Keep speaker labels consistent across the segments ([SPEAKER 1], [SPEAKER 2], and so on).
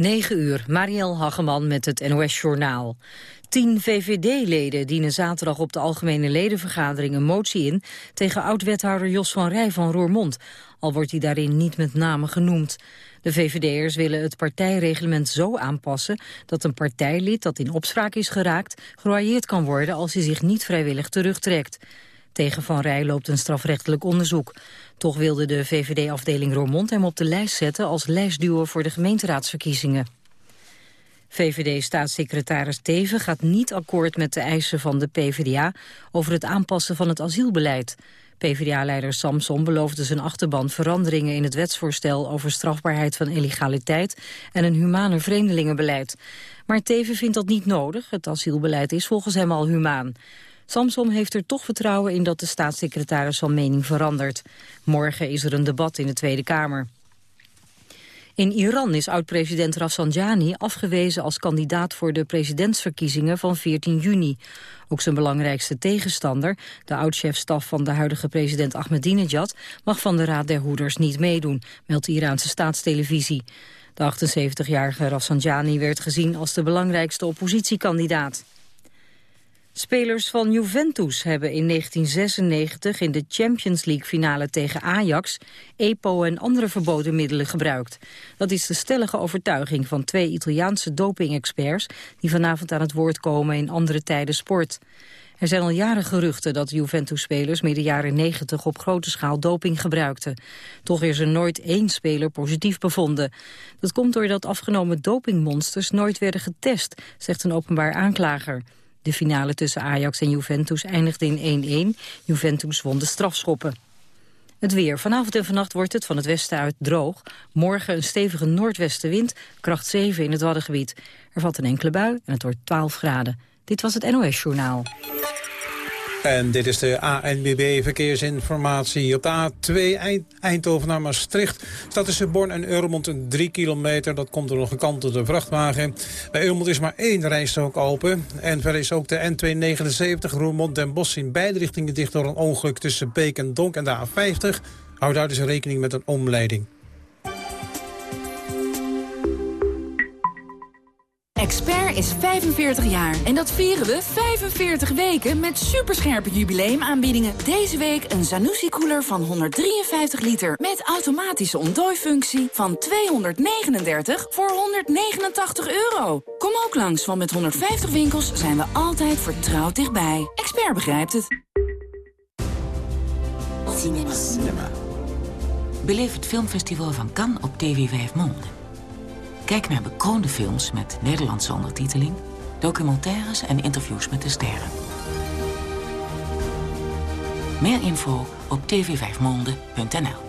[SPEAKER 1] 9 uur, Marielle Hageman met het NOS-journaal. Tien VVD-leden dienen zaterdag op de Algemene Ledenvergadering een motie in... tegen oud-wethouder Jos van Rij van Roermond, al wordt hij daarin niet met name genoemd. De VVD'ers willen het partijreglement zo aanpassen... dat een partijlid dat in opspraak is geraakt... geroyeerd kan worden als hij zich niet vrijwillig terugtrekt. Tegen Van Rij loopt een strafrechtelijk onderzoek. Toch wilde de VVD-afdeling Roermond hem op de lijst zetten... als lijstduwer voor de gemeenteraadsverkiezingen. VVD-staatssecretaris Teven gaat niet akkoord met de eisen van de PvdA... over het aanpassen van het asielbeleid. PvdA-leider Samson beloofde zijn achterban veranderingen in het wetsvoorstel over strafbaarheid van illegaliteit en een humaner vreemdelingenbeleid. Maar Teven vindt dat niet nodig. Het asielbeleid is volgens hem al humaan. Samsom heeft er toch vertrouwen in dat de staatssecretaris van mening verandert. Morgen is er een debat in de Tweede Kamer. In Iran is oud-president Rafsanjani afgewezen als kandidaat voor de presidentsverkiezingen van 14 juni. Ook zijn belangrijkste tegenstander, de oud-chef-staf van de huidige president Ahmadinejad, mag van de Raad der Hoeders niet meedoen, meldt de Iraanse staatstelevisie. De 78-jarige Rafsanjani werd gezien als de belangrijkste oppositiekandidaat. Spelers van Juventus hebben in 1996 in de Champions League finale tegen Ajax EPO en andere verboden middelen gebruikt. Dat is de stellige overtuiging van twee Italiaanse doping-experts die vanavond aan het woord komen in andere tijden sport. Er zijn al jaren geruchten dat Juventus-spelers midden jaren 90 op grote schaal doping gebruikten. Toch is er nooit één speler positief bevonden. Dat komt doordat afgenomen dopingmonsters nooit werden getest, zegt een openbaar aanklager. De finale tussen Ajax en Juventus eindigde in 1-1. Juventus won de strafschoppen. Het weer. Vanavond en vannacht wordt het van het westen uit droog. Morgen een stevige noordwestenwind, kracht 7 in het Waddengebied. Er valt een enkele bui en het wordt 12 graden. Dit was het NOS Journaal.
[SPEAKER 2] En dit is de ANWB verkeersinformatie. Op de A2 Eindhoven naar Maastricht staat tussen Born en Eurmond een 3 kilometer. Dat komt door een kant door de vrachtwagen. Bij Eurmond is maar één rijstrook open. En verder is ook de N279 Roermond den Bosch in beide richtingen dicht door een ongeluk tussen Beek en Donk en de A50. Houd daar dus rekening met een omleiding.
[SPEAKER 3] Expert is 45 jaar en dat vieren we 45 weken met superscherpe jubileumaanbiedingen. Deze week een Zanussi-koeler van 153 liter met automatische ontdooifunctie van 239 voor 189 euro. Kom ook langs, want met 150 winkels zijn we altijd vertrouwd dichtbij. Expert begrijpt het.
[SPEAKER 4] Cinema. Cinema. Beleef het filmfestival van Cannes op TV 5 Monde. Kijk naar bekroonde films met Nederlandse ondertiteling... documentaires en interviews met de sterren. Meer info op tv5monde.nl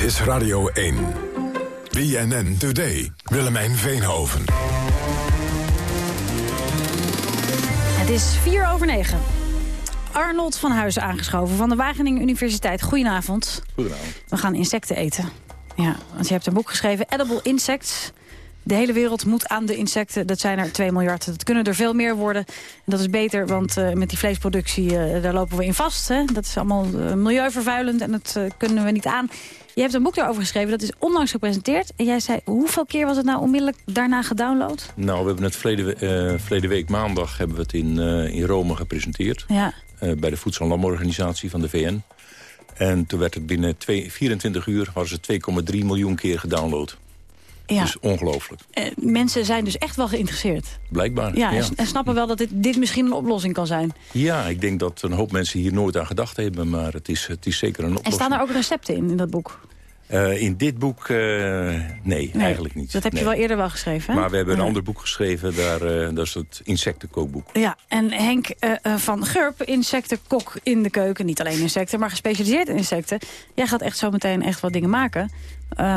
[SPEAKER 5] Dit is Radio 1. BNN Today. Willemijn Veenhoven.
[SPEAKER 6] Het is 4 over 9. Arnold van Huizen aangeschoven van de Wageningen Universiteit. Goedenavond.
[SPEAKER 7] Goedenavond.
[SPEAKER 6] We gaan insecten eten. Ja, want je hebt een boek geschreven, Edible Insects. De hele wereld moet aan de insecten. Dat zijn er 2 miljard. Dat kunnen er veel meer worden. En dat is beter, want uh, met die vleesproductie, uh, daar lopen we in vast. Hè? Dat is allemaal uh, milieuvervuilend en dat kunnen we niet aan. Je hebt een boek daarover geschreven, dat is onlangs gepresenteerd. En jij zei, hoeveel keer was het nou onmiddellijk daarna gedownload?
[SPEAKER 7] Nou, we hebben het verleden, verleden week maandag hebben we het in, in Rome gepresenteerd.
[SPEAKER 6] Ja.
[SPEAKER 7] bij de Voedsel- en Landbouworganisatie van de VN. En toen werd het binnen twee, 24 uur, was het 2,3 miljoen keer gedownload.
[SPEAKER 6] Ja.
[SPEAKER 7] Dus ongelooflijk.
[SPEAKER 6] Uh, mensen zijn dus echt wel geïnteresseerd.
[SPEAKER 7] Blijkbaar,
[SPEAKER 6] ja,
[SPEAKER 7] ja.
[SPEAKER 6] En snappen wel dat dit, dit misschien een oplossing kan zijn.
[SPEAKER 7] Ja, ik denk dat een hoop mensen hier nooit aan gedacht hebben. Maar het is, het is zeker een oplossing.
[SPEAKER 6] En staan er ook recepten in, in dat boek?
[SPEAKER 7] Uh, in dit boek, uh, nee, eigenlijk niet.
[SPEAKER 6] Dat heb je wel eerder wel geschreven, hè?
[SPEAKER 7] Maar we hebben een ander boek geschreven, daar, uh, dat is het insectenkookboek.
[SPEAKER 6] Ja, en Henk van Gurp, insectenkok in de keuken. Niet alleen insecten, maar gespecialiseerd in insecten. Jij gaat echt zo meteen echt wat dingen maken.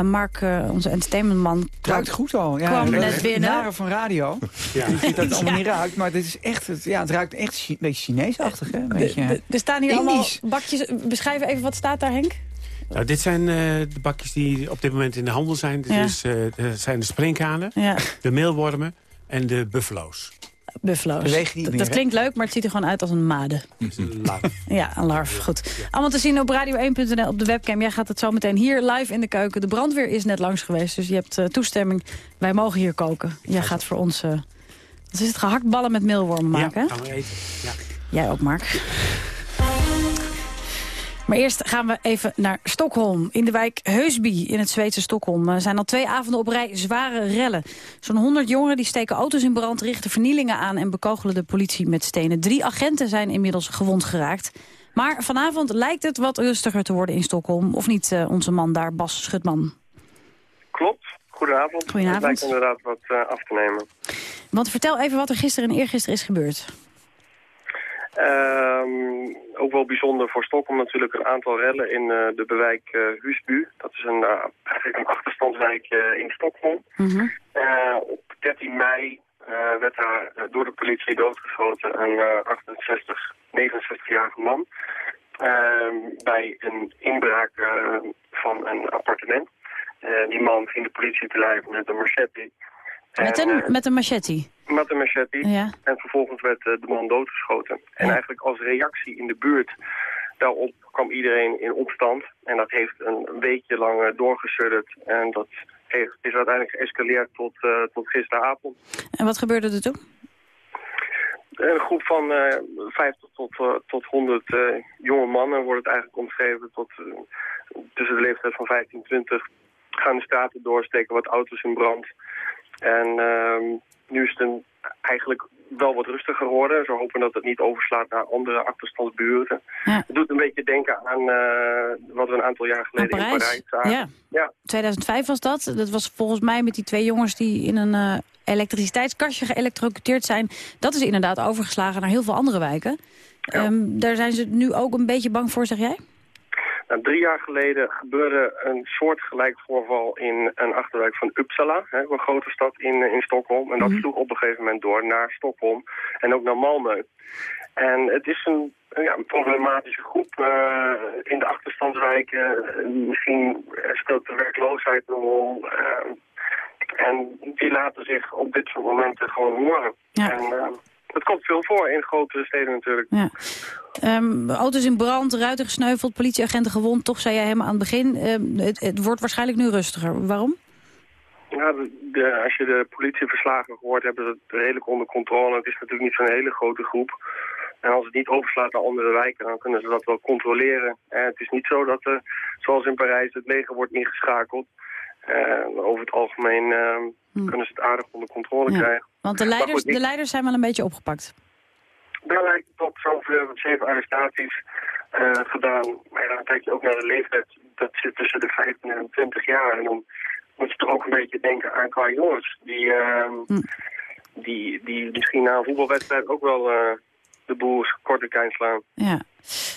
[SPEAKER 6] Mark, onze entertainmentman...
[SPEAKER 8] Het ruikt goed al. Ja,
[SPEAKER 6] kwam net binnen.
[SPEAKER 8] Naren van radio. Ja. Ik weet dat het allemaal niet ruikt, maar dit is echt, het, ja, het ruikt echt een beetje Chineesachtig. Hè? Een beetje,
[SPEAKER 6] er staan hier
[SPEAKER 8] Indisch.
[SPEAKER 6] allemaal bakjes. Beschrijf even, wat staat daar, Henk?
[SPEAKER 9] Nou, dit zijn uh, de bakjes die op dit moment in de handel zijn. Dit
[SPEAKER 6] Ja.
[SPEAKER 9] is, uh, dat zijn de sprinkhanen,
[SPEAKER 6] Ja,
[SPEAKER 9] de meelwormen en de buffalo's.
[SPEAKER 6] Buffalo's.
[SPEAKER 8] Beweegt niet
[SPEAKER 6] Dat,
[SPEAKER 8] meer,
[SPEAKER 6] dat klinkt leuk, maar het ziet er gewoon uit als een made.
[SPEAKER 9] Laat.
[SPEAKER 6] Ja, een larf. Goed. Allemaal te zien op radio1.nl op de webcam. Jij gaat het zo meteen hier live in de keuken. De brandweer is net langs geweest, dus je hebt eh, toestemming. Wij mogen hier koken. Jij gaat voor ons... eh, wat is het? Gehaktballen met meelwormen maken?
[SPEAKER 9] Ja, gaan we eten. Ja.
[SPEAKER 6] Jij ook, Mark. Maar eerst gaan we even naar Stockholm. In de wijk Heusby in het Zweedse Stockholm Er zijn al twee avonden op rij zware rellen. Zo'n 100 jongeren die steken auto's in brand, richten vernielingen aan... en bekogelen de politie met stenen. Drie agenten zijn inmiddels gewond geraakt. Maar vanavond lijkt het wat rustiger te worden in Stockholm. Of niet, eh, onze man daar, Bas Schutman?
[SPEAKER 10] Klopt. Goedenavond.
[SPEAKER 6] Goedenavond.
[SPEAKER 10] Het lijkt inderdaad wat eh, af te nemen.
[SPEAKER 6] Want vertel even wat er gisteren en eergisteren is gebeurd.
[SPEAKER 10] Ehm, ook wel bijzonder voor Stockholm natuurlijk een aantal rellen in eh, de bewijk Husby. Dat is een, eh, eigenlijk een achterstandswijk in Stockholm.
[SPEAKER 6] Mhm.
[SPEAKER 10] Op 13 mei werd daar door de politie doodgeschoten een eh, 68, 69-jarige man. ehm, bij een inbraak van een appartement. Die man ging de politie te lijf met een machete.
[SPEAKER 6] Met
[SPEAKER 10] En,
[SPEAKER 6] een,
[SPEAKER 10] eh,
[SPEAKER 6] met een machete.
[SPEAKER 10] met een machete.
[SPEAKER 6] Ja.
[SPEAKER 10] En vervolgens werd eh, de man doodgeschoten. En
[SPEAKER 6] Ja.
[SPEAKER 10] eigenlijk als reactie in de buurt daarop kwam iedereen in opstand. En dat heeft een weekje lang eh, doorgesudderd. En dat heeft, is uiteindelijk geëscaleerd tot, tot gisteravond.
[SPEAKER 6] En wat gebeurde er toen?
[SPEAKER 10] Een groep van eh 50 tot, tot 100 eh, jonge mannen wordt het eigenlijk omschreven. Tot, tussen de leeftijd van 15 en 20 gaan de straten doorsteken, wat auto's in brand. En ehm, nu is het een, eigenlijk wel wat rustiger geworden. Ze hopen dat het niet overslaat naar andere achterstandsbuurten.
[SPEAKER 6] Ja.
[SPEAKER 10] Het doet een beetje denken aan eh, wat we een aantal jaar geleden in
[SPEAKER 6] Parijs?
[SPEAKER 10] Parijs zagen.
[SPEAKER 6] Ja.
[SPEAKER 10] Ja.
[SPEAKER 6] 2005 was dat. Dat was volgens mij met die twee jongens die in een eh, elektriciteitskastje geëlectrocuteerd zijn. Dat is inderdaad overgeslagen naar heel veel andere wijken. Ehm, daar zijn ze nu ook een beetje bang voor, zeg jij?
[SPEAKER 10] Nou, drie jaar geleden gebeurde een soortgelijk voorval in een achterwijk van Uppsala, hè, een grote stad in, in Stockholm. En dat
[SPEAKER 6] Mhm.
[SPEAKER 10] sloeg op een gegeven moment door naar Stockholm en ook naar Malmö. En het is een, ja, een problematische groep eh, in de achterstandswijken. Eh, misschien speelt de werkloosheid een rol. eh, en die laten zich op dit soort momenten gewoon horen.
[SPEAKER 6] Ja.
[SPEAKER 10] En eh, het komt veel voor in grotere steden natuurlijk.
[SPEAKER 6] Ja. Ehm, auto's in brand, ruiten gesneuveld, politieagenten gewond. Toch zei jij helemaal aan het begin, ehm, het, het wordt waarschijnlijk nu rustiger. Waarom?
[SPEAKER 10] Ja, de, de- als je de politieverslagen hoort, hebben ze het redelijk onder controle. Het is natuurlijk niet zo'n hele grote groep. En als het niet overslaat naar andere wijken, dan kunnen ze dat wel controleren. En het is niet zo dat, er, zoals in Parijs, het leger wordt ingeschakeld. Eh, over het algemeen eh,
[SPEAKER 6] Hm.
[SPEAKER 10] kunnen ze het aardig onder controle
[SPEAKER 6] Ja.
[SPEAKER 10] krijgen.
[SPEAKER 6] Want de leiders,
[SPEAKER 10] goed,
[SPEAKER 6] de leiders zijn wel een beetje opgepakt.
[SPEAKER 10] Daar lijkt het op zover zeven arrestaties eh, gedaan. Maar dan kijk je ook naar de leeftijd. Dat zit tussen de 15 en 20 jaar. En dan moet je toch ook een beetje denken aan qua jongens. Die, ehm,
[SPEAKER 6] Hm.
[SPEAKER 10] die, die misschien na een voetbalwedstrijd ook wel eh, de boel kort en klein slaan.
[SPEAKER 6] Ja.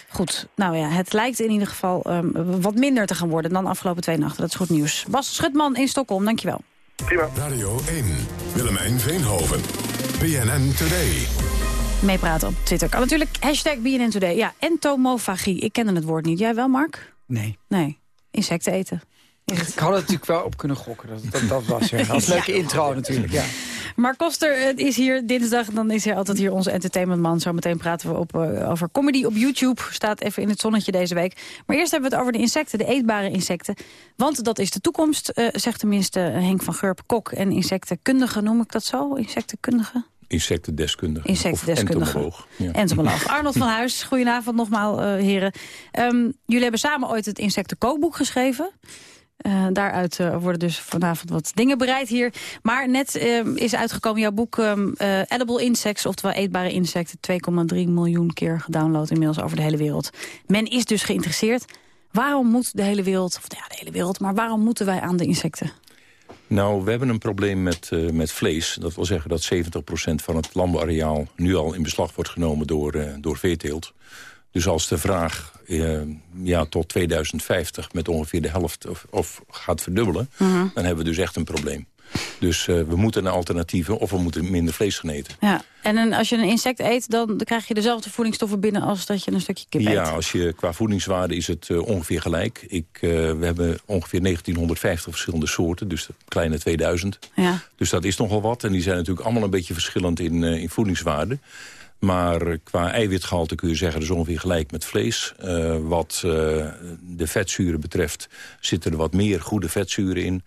[SPEAKER 6] Goed, nou ja, het lijkt in ieder geval ehm, wat minder te gaan worden dan de afgelopen twee nachten. Dat is goed nieuws. Bas Schutman in Stockholm, dankjewel.
[SPEAKER 10] Prima.
[SPEAKER 5] Radio 1. Willemijn Veenhoven. BNN Today.
[SPEAKER 6] Meepraten op Twitter. Kan natuurlijk hashtag BNN Today. Ja, entomofagie. Ik kende het woord niet. Jij wel, Mark?
[SPEAKER 8] Nee.
[SPEAKER 6] Nee. Insecten eten.
[SPEAKER 8] Ik had het natuurlijk wel op kunnen gokken. Dat dat, dat was er. Als leuke intro natuurlijk, ja.
[SPEAKER 6] Mark Koster is hier dinsdag. Dan is hij altijd hier onze entertainmentman. Zometeen praten we op, eh, over comedy op YouTube. Staat even in het zonnetje deze week. Maar eerst hebben we het over de insecten, de eetbare insecten. Want dat is de toekomst, eh, zegt tenminste Henk van Gurp, kok en insectenkundige. Noem ik dat zo? Insectenkundige?
[SPEAKER 7] Insectendeskundige.
[SPEAKER 6] Insectendeskundige.
[SPEAKER 7] Entomoloog. Ja.
[SPEAKER 6] Entomoloog. Arnold van Huis, goedenavond nogmaals, eh, heren. Ehm, jullie hebben samen ooit het insectenkookboek geschreven. Eh, daaruit eh, worden dus vanavond wat dingen bereid hier. Maar net ehm, is uitgekomen jouw boek ehm, eh, Edible Insects, oftewel eetbare insecten. 2,3 miljoen keer gedownload inmiddels over de hele wereld. Men is dus geïnteresseerd. Waarom moet de hele wereld, of ja, de hele wereld... maar waarom moeten wij aan de insecten?
[SPEAKER 7] Nou, we hebben een probleem met, met vlees. Dat wil zeggen dat 70% van het landbouwareaal nu al in beslag wordt genomen door, door veeteelt. Dus als de vraag uh, ja, tot 2050 met ongeveer de helft of, of gaat verdubbelen... -huh. dan hebben we dus echt een probleem. Dus uh, we moeten naar alternatieven of we moeten minder vlees gaan eten.
[SPEAKER 6] Ja. En een, als je een insect eet, dan, dan krijg je dezelfde voedingsstoffen binnen... als dat je een stukje kip eet?
[SPEAKER 7] Ja, als je, qua voedingswaarde is het uh, ongeveer gelijk. Ik, uh, we hebben ongeveer 1950 verschillende soorten, dus kleine 2000.
[SPEAKER 6] Ja.
[SPEAKER 7] Dus dat is nogal wat. En die zijn natuurlijk allemaal een beetje verschillend in, in voedingswaarde. Maar qua eiwitgehalte kun je zeggen, dat is ongeveer gelijk met vlees. Uh, wat uh, de vetzuren betreft zitten er wat meer goede vetzuren in.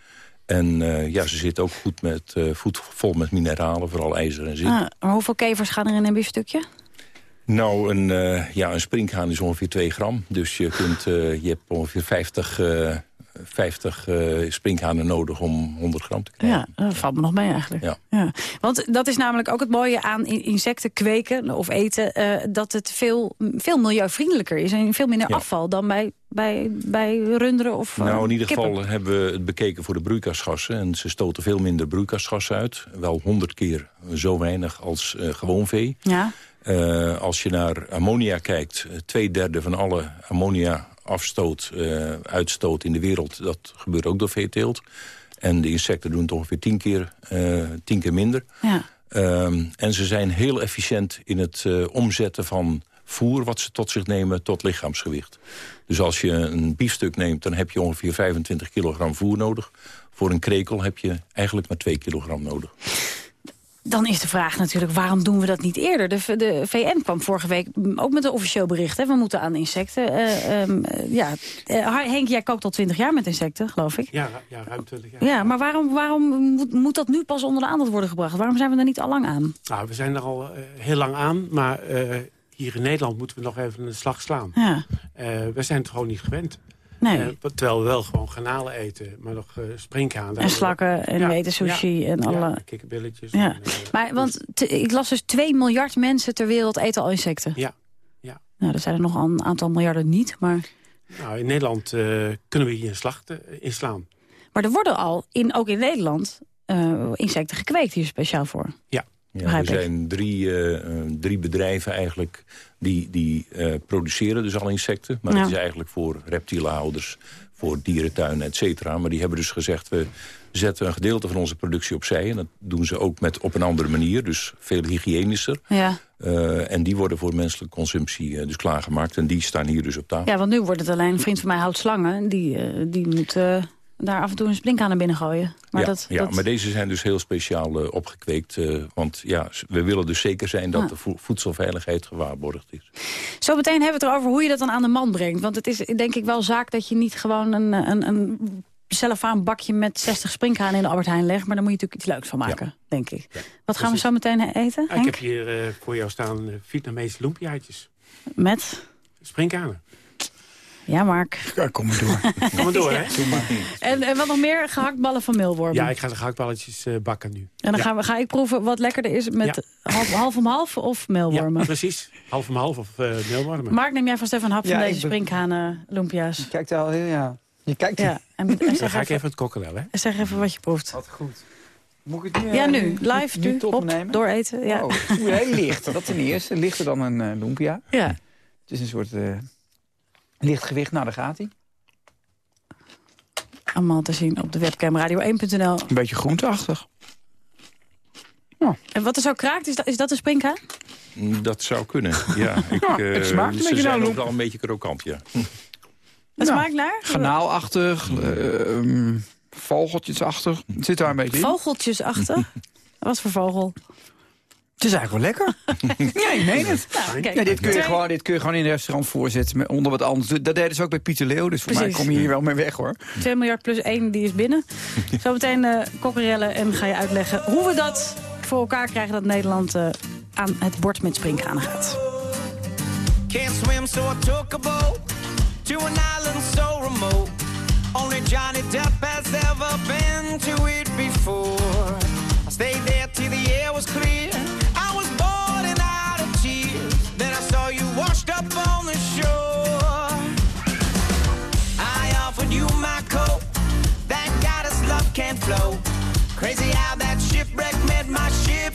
[SPEAKER 7] En uh, ja, ze zitten ook goed met, goed vol met mineralen, vooral ijzer en zink.
[SPEAKER 6] Ah, maar hoeveel kevers gaan er in een biefstukje?
[SPEAKER 7] Nou, een, ja, een springhaan is ongeveer 2 gram. Dus je, kunt, je hebt ongeveer 50... 50 uh, sprinkhanen nodig om 100 gram te krijgen.
[SPEAKER 6] Ja, dat valt me nog mee eigenlijk.
[SPEAKER 7] Ja.
[SPEAKER 6] Ja. Want dat is namelijk ook het mooie aan insecten kweken of eten... Uh, dat het veel, veel milieuvriendelijker is en veel minder
[SPEAKER 7] Ja.
[SPEAKER 6] afval... dan bij, bij, bij runderen of uh,
[SPEAKER 7] Nou, in ieder
[SPEAKER 6] kippen.
[SPEAKER 7] geval hebben we het bekeken voor de broeikasgassen. En ze stoten veel minder broeikasgassen uit. Wel 100 keer zo weinig als uh, gewoon vee.
[SPEAKER 6] Ja,
[SPEAKER 7] als je naar ammonia kijkt, eh, twee derde van alle ammonia afstoot, uh, uitstoot in de wereld, dat gebeurt ook door veeteelt. En de insecten doen het ongeveer tien keer, uh, tien keer minder.
[SPEAKER 6] ja.
[SPEAKER 7] Um, en ze zijn heel efficiënt in het uh, omzetten van voer wat ze tot zich nemen tot lichaamsgewicht. Dus als je een biefstuk neemt, dan heb je ongeveer 25 kilogram voer nodig. Voor een krekel heb je eigenlijk maar 2 kilogram nodig.
[SPEAKER 6] Dan is de vraag natuurlijk, waarom doen we dat niet eerder? De, de VN kwam vorige week ook met een officieel bericht. Hè? We moeten aan insecten. Uh, um, ja. Uh, Henk, jij kookt al twintig jaar met insecten, geloof ik.
[SPEAKER 9] Ja, ja ruim 20 jaar.
[SPEAKER 6] Ja, maar waarom, waarom moet, moet, dat nu pas onder de aandacht worden gebracht? Waarom zijn we er niet al lang aan?
[SPEAKER 9] Nou, we zijn er al uh, heel lang aan, maar hier in Nederland moeten we nog even een slag slaan.
[SPEAKER 6] Ja.
[SPEAKER 9] we zijn het gewoon niet gewend.
[SPEAKER 6] Nee.
[SPEAKER 9] Uh, terwijl we wel gewoon garnalen eten, maar nog uh.
[SPEAKER 6] En slakken en ja, we eten sushi
[SPEAKER 9] ja,
[SPEAKER 6] en alle...
[SPEAKER 9] Ja, kikkerbilletjes.
[SPEAKER 6] Ja.
[SPEAKER 9] En, uh,
[SPEAKER 6] maar, want ik las dus 2 miljard mensen ter wereld eten al insecten.
[SPEAKER 9] Ja. ja.
[SPEAKER 6] Nou, dat zijn er nog een aantal miljarden niet, maar...
[SPEAKER 9] Nou, in Nederland uh, kunnen we hier een slag inslaan.
[SPEAKER 6] Maar er worden al, in, ook in Nederland, insecten gekweekt hier speciaal voor.
[SPEAKER 9] Ja.
[SPEAKER 7] Ja, er zijn drie, uh, drie bedrijven eigenlijk die, die uh, produceren dus al insecten. Maar
[SPEAKER 6] Ja.
[SPEAKER 7] dat is eigenlijk voor reptielenhouders, voor dierentuinen, et cetera. Maar die hebben dus gezegd, we zetten een gedeelte van onze productie opzij. En dat doen ze ook met, op een andere manier, dus veel hygiënischer.
[SPEAKER 6] Ja.
[SPEAKER 7] Uh, en die worden voor menselijke consumptie dus klaargemaakt. En die staan hier dus op tafel.
[SPEAKER 6] ja, want nu wordt het alleen een vriend van mij houdt slangen. Die, die moet daar af en toe een springhaan naar binnen gooien. Maar
[SPEAKER 7] ja,
[SPEAKER 6] dat,
[SPEAKER 7] ja
[SPEAKER 6] dat...
[SPEAKER 7] maar deze zijn dus heel speciaal uh, opgekweekt. Uh, want ja, we willen dus zeker zijn dat de vo voedselveiligheid gewaarborgd is.
[SPEAKER 6] Zo meteen hebben we het erover hoe je dat dan aan de man brengt. Want het is denk ik wel zaak dat je niet gewoon een, een, een cellofaan bakje met 60 springhanen in de Albert Heijn legt. Maar daar moet je natuurlijk iets leuks van maken, ja. denk ik. Ja, Wat gaan we zo meteen eten,
[SPEAKER 9] ah, Ik heb hier uh, voor jou staan Vietnamese lumpiaatjes.
[SPEAKER 6] Met?
[SPEAKER 9] Springhanen.
[SPEAKER 6] Ja, Mark.
[SPEAKER 8] Ja, kom maar door.
[SPEAKER 9] kom maar door, hè?
[SPEAKER 6] En, en, wat nog meer? Gehaktballen van meelwormen.
[SPEAKER 9] Ja, ik ga de gehaktballetjes uh, bakken nu.
[SPEAKER 6] En dan
[SPEAKER 9] ja.
[SPEAKER 6] gaan we, ga ik proeven wat lekkerder is met ja. half, half om half of meelwormen.
[SPEAKER 9] Ja, precies. Half om half of uh, meelwormen.
[SPEAKER 6] Mark, neem jij vast even een hap van deze springhanen lumpia's.
[SPEAKER 8] Kijk daar al heel, ja. Je kijkt
[SPEAKER 6] ja.
[SPEAKER 9] En, en dan ga even, ik even het kokkelel, hè?
[SPEAKER 6] Zeg even wat je proeft.
[SPEAKER 8] Wat goed. Moet ik het nu,
[SPEAKER 6] ja, nu. Live,
[SPEAKER 8] nu,
[SPEAKER 6] nu op, dooreten. Ja.
[SPEAKER 8] Oh, heel licht. Dat ten eerste. Lichter dan een uh, lumpia.
[SPEAKER 6] Ja.
[SPEAKER 8] Het is een soort uh, lichtgewicht. Nou, daar gaat hij.
[SPEAKER 6] Allemaal te zien op de webcam radio1.nl.
[SPEAKER 8] Een beetje groenteachtig.
[SPEAKER 6] Ja. En wat er zo kraakt, is dat, is dat een springhaan?
[SPEAKER 7] Dat zou kunnen, ja. Ik,
[SPEAKER 8] ja het smaakt
[SPEAKER 7] uh, ze zijn ook wel een beetje krokant, ja.
[SPEAKER 6] Het ja. smaakt naar?
[SPEAKER 8] Garnaalachtig, uh, um, vogeltjesachtig. Het zit daar een beetje in.
[SPEAKER 6] Vogeltjesachtig? Wat voor vogel?
[SPEAKER 8] Het is eigenlijk wel lekker. ja, ik meen het.
[SPEAKER 6] Nou,
[SPEAKER 8] ja, dit, kun je gewoon, dit kun je gewoon in een restaurant voorzetten met onder wat anders. Dat deden ze ook bij Pieter Leeuw, dus voor Precies. mij kom je hier wel mee weg, hoor.
[SPEAKER 6] 2 miljard plus 1, die is binnen. Zometeen uh, kokkerellen en ga je uitleggen hoe we dat voor elkaar krijgen... dat Nederland uh, aan het bord met springkanen gaat.
[SPEAKER 11] Can't swim, so I took a boat to an island so remote. Only Johnny Depp has ever been to it before. I stayed there till the air was clear. washed up on the shore. I offered you my coat. That goddess love can't flow. Crazy how that shipwreck made my ship.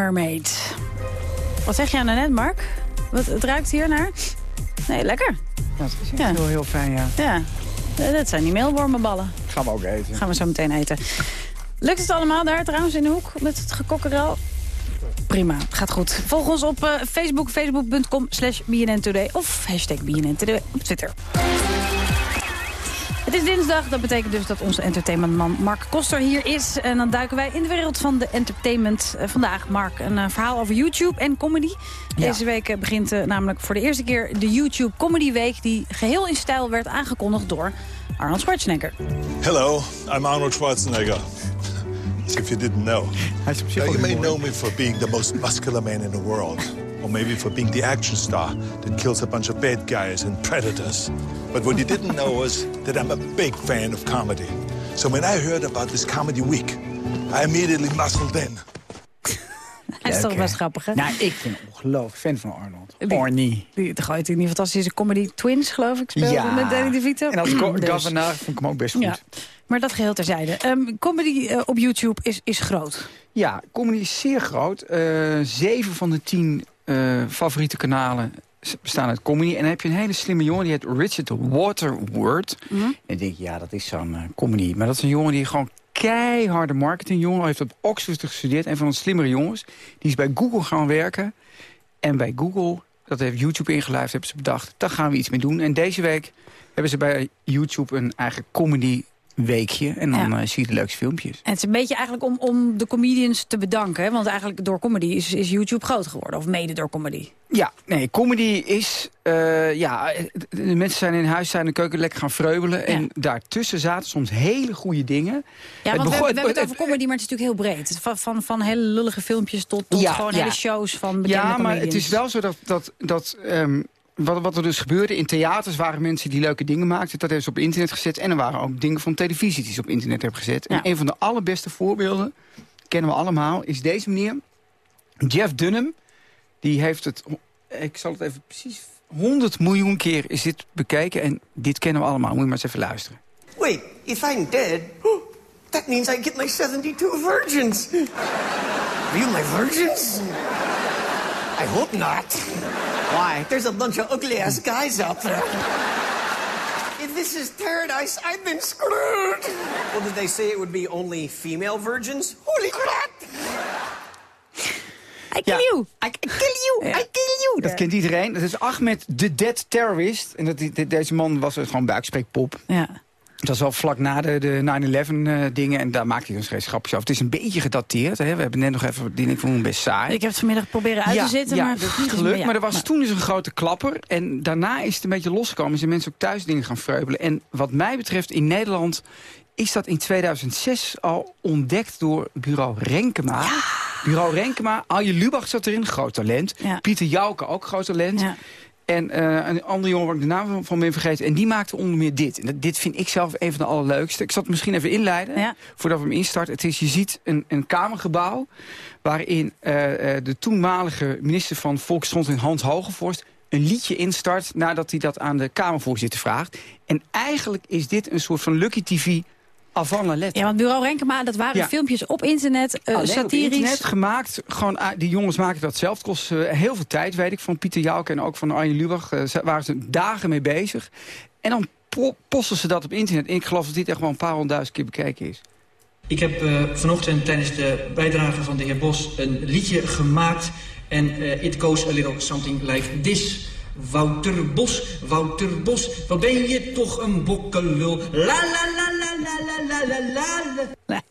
[SPEAKER 11] Mermaid.
[SPEAKER 6] Wat zeg jij nou net, Mark? Wat, het ruikt hier naar? Nee, lekker.
[SPEAKER 8] Dat is
[SPEAKER 6] Ja.
[SPEAKER 8] heel, heel fijn, ja.
[SPEAKER 6] Ja, Eh, dat zijn die meelwormenballen.
[SPEAKER 8] Gaan we ook eten.
[SPEAKER 6] Gaan we zo meteen eten. Lukt het allemaal daar trouwens in de hoek met het gekokkerel? Prima, gaat goed. Volg ons op eh, Facebook, facebook.com slash BNN Today. Of hashtag BNN Today op Twitter. Het is dinsdag, dat betekent dus dat onze entertainmentman Mark Koster hier is. En dan duiken wij in de wereld van de entertainment. Eh, vandaag, Mark, een eh, verhaal over YouTube en comedy. Deze week eh, begint namelijk voor de eerste keer de YouTube Comedy Week... die geheel in stijl werd aangekondigd door Arnold Schwarzenegger.
[SPEAKER 12] Hello, I'm Arnold Schwarzenegger. As if you didn't know. Now, you may know me for being the most muscular man in the world. Or maybe for being the action star that kills a bunch of bad guys and predators. But what you didn't know was that I'm a big fan of comedy. So when I heard about this comedy week, I immediately muscled in.
[SPEAKER 6] Hij is toch best grappig, hè?
[SPEAKER 8] Nou, ik ben ongelooflijk fan van Arnold.
[SPEAKER 6] Die-
[SPEAKER 8] Orny.
[SPEAKER 6] Die, die gooit in die fantastische comedy Twins, geloof ik, speelde met Danny DeVito.
[SPEAKER 8] En als
[SPEAKER 6] Dus.
[SPEAKER 8] governor vond ik hem ook best goed.
[SPEAKER 6] Ja. Maar dat geheel terzijde. Ehm, comedy eh, op YouTube is, is groot.
[SPEAKER 8] Ja, comedy is zeer groot. Eh, zeven van de tien eh, favoriete kanalen bestaan uit comedy. En dan heb je een hele slimme jongen, die heet Richard Waterworth.
[SPEAKER 6] Mhm.
[SPEAKER 8] En dan denk je, ja, dat is zo'n eh, comedy. Maar dat is een jongen die gewoon keiharde marketingjongen. Hij heeft op Oxford gestudeerd. Een van de slimmere jongens. Die is bij Google gaan werken. En bij Google, dat heeft YouTube ingeluid, hebben ze bedacht... daar gaan we iets mee doen. En deze week hebben ze bij YouTube een eigen comedy weekje. En dan
[SPEAKER 6] Ja.
[SPEAKER 8] eh, zie je de leukste filmpjes.
[SPEAKER 6] En het is een beetje eigenlijk om, om de comedians te bedanken. Hè? Want eigenlijk door comedy is, is YouTube groot geworden. Of mede door comedy.
[SPEAKER 8] Ja, nee, comedy is... eh, ja, de mensen zijn in huis, zijn in de keuken lekker gaan vreubelen. En daartussen zaten soms hele goede dingen.
[SPEAKER 6] Ja, want we,
[SPEAKER 8] begon-
[SPEAKER 6] hebben, we hebben het over comedy, maar het is natuurlijk heel breed. Van, van, van hele lullige filmpjes tot, tot
[SPEAKER 8] Ja,
[SPEAKER 6] gewoon hele shows van bekende
[SPEAKER 8] Ja, maar
[SPEAKER 6] comedians.
[SPEAKER 8] het is wel zo dat... dat, dat ehm, wat, wat er dus gebeurde, in theaters waren mensen die leuke dingen maakten. Dat hebben ze op internet gezet. En er waren ook dingen van televisie die ze op internet hebben gezet. En een van de allerbeste voorbeelden, kennen we allemaal, is deze meneer. Jeff Dunham. Die heeft het... Ik zal het even precies 100 miljoen keer is dit bekeken en dit kennen we allemaal. Moet je maar eens even luisteren.
[SPEAKER 13] Wait, if I'm dead, that means I get my 72 virgins. Are you my virgins? I hope not. Why? There's a bunch of ugly ass guys out there. If this is paradise, I've been screwed. Well, did they say it would be only female virgins? Holy crap!
[SPEAKER 6] I kill you!
[SPEAKER 13] I kill you! I kill you!
[SPEAKER 8] Dat kent iedereen. Dat is Ahmed the Dead Terrorist. En dat, deze man was gewoon buikspreekpop.
[SPEAKER 6] Ja.
[SPEAKER 8] Dat was wel vlak na de, de 9-11 eh, dingen. En daar maakte hij nog steeds grapjes over. Het is een beetje gedateerd. Hè? We hebben net nog even... Die ik vond best saai.
[SPEAKER 6] Ik heb het vanmiddag proberen uit
[SPEAKER 8] ja,
[SPEAKER 6] te zitten,
[SPEAKER 8] ja,
[SPEAKER 6] maar
[SPEAKER 8] dat is
[SPEAKER 6] niet
[SPEAKER 8] gelukt.
[SPEAKER 6] ja,
[SPEAKER 8] maar er was toen dus een grote klapper. En daarna is het een beetje losgekomen. Zijn mensen ook thuis dingen gaan vreubelen. En wat mij betreft in Nederland is dat in 2006 al ontdekt door bureau Renkema. Bureau Renkema, Alje Lubach zat erin, groot talent. Pieter Jouke, ook groot talent. En eh, een andere jongen waar ik de naam van, van ben vergeten. En die maakte onder meer dit. En dat, dit vind ik zelf een van de allerleukste. Ik zal het misschien even inleiden, voordat we hem instarten. Het is, je ziet een, een kamergebouw... waarin eh, eh, de toenmalige minister van Volksgezondheid Hans Hogevorst... een liedje instart nadat hij dat aan de Kamervoorzitter vraagt. En eigenlijk is dit een soort van Lucky TV avant la lettre.
[SPEAKER 6] Ja, want Bureau Renkema, dat waren
[SPEAKER 8] Ja.
[SPEAKER 6] filmpjes op internet, eh,
[SPEAKER 8] Alleen op
[SPEAKER 6] satirisch.
[SPEAKER 8] internet gemaakt. Gewoon, ah, die jongens maken dat zelf. Het kost eh, heel veel tijd, weet ik. Van Pieter Jouke en ook van Arjen Lubach. eh, ze- waren ze dagen mee bezig. En dan po- posten ze dat op internet. En ik geloof dat dit echt wel een paar honderdduizend keer bekeken is.
[SPEAKER 14] Ik heb eh, vanochtend tijdens de bijdrage van de heer Bos een liedje gemaakt. En eh, it goes a little something like this. Wouter Bos, Wouter Bos, wat ben je toch een bokkelul. La la la la la la la la la.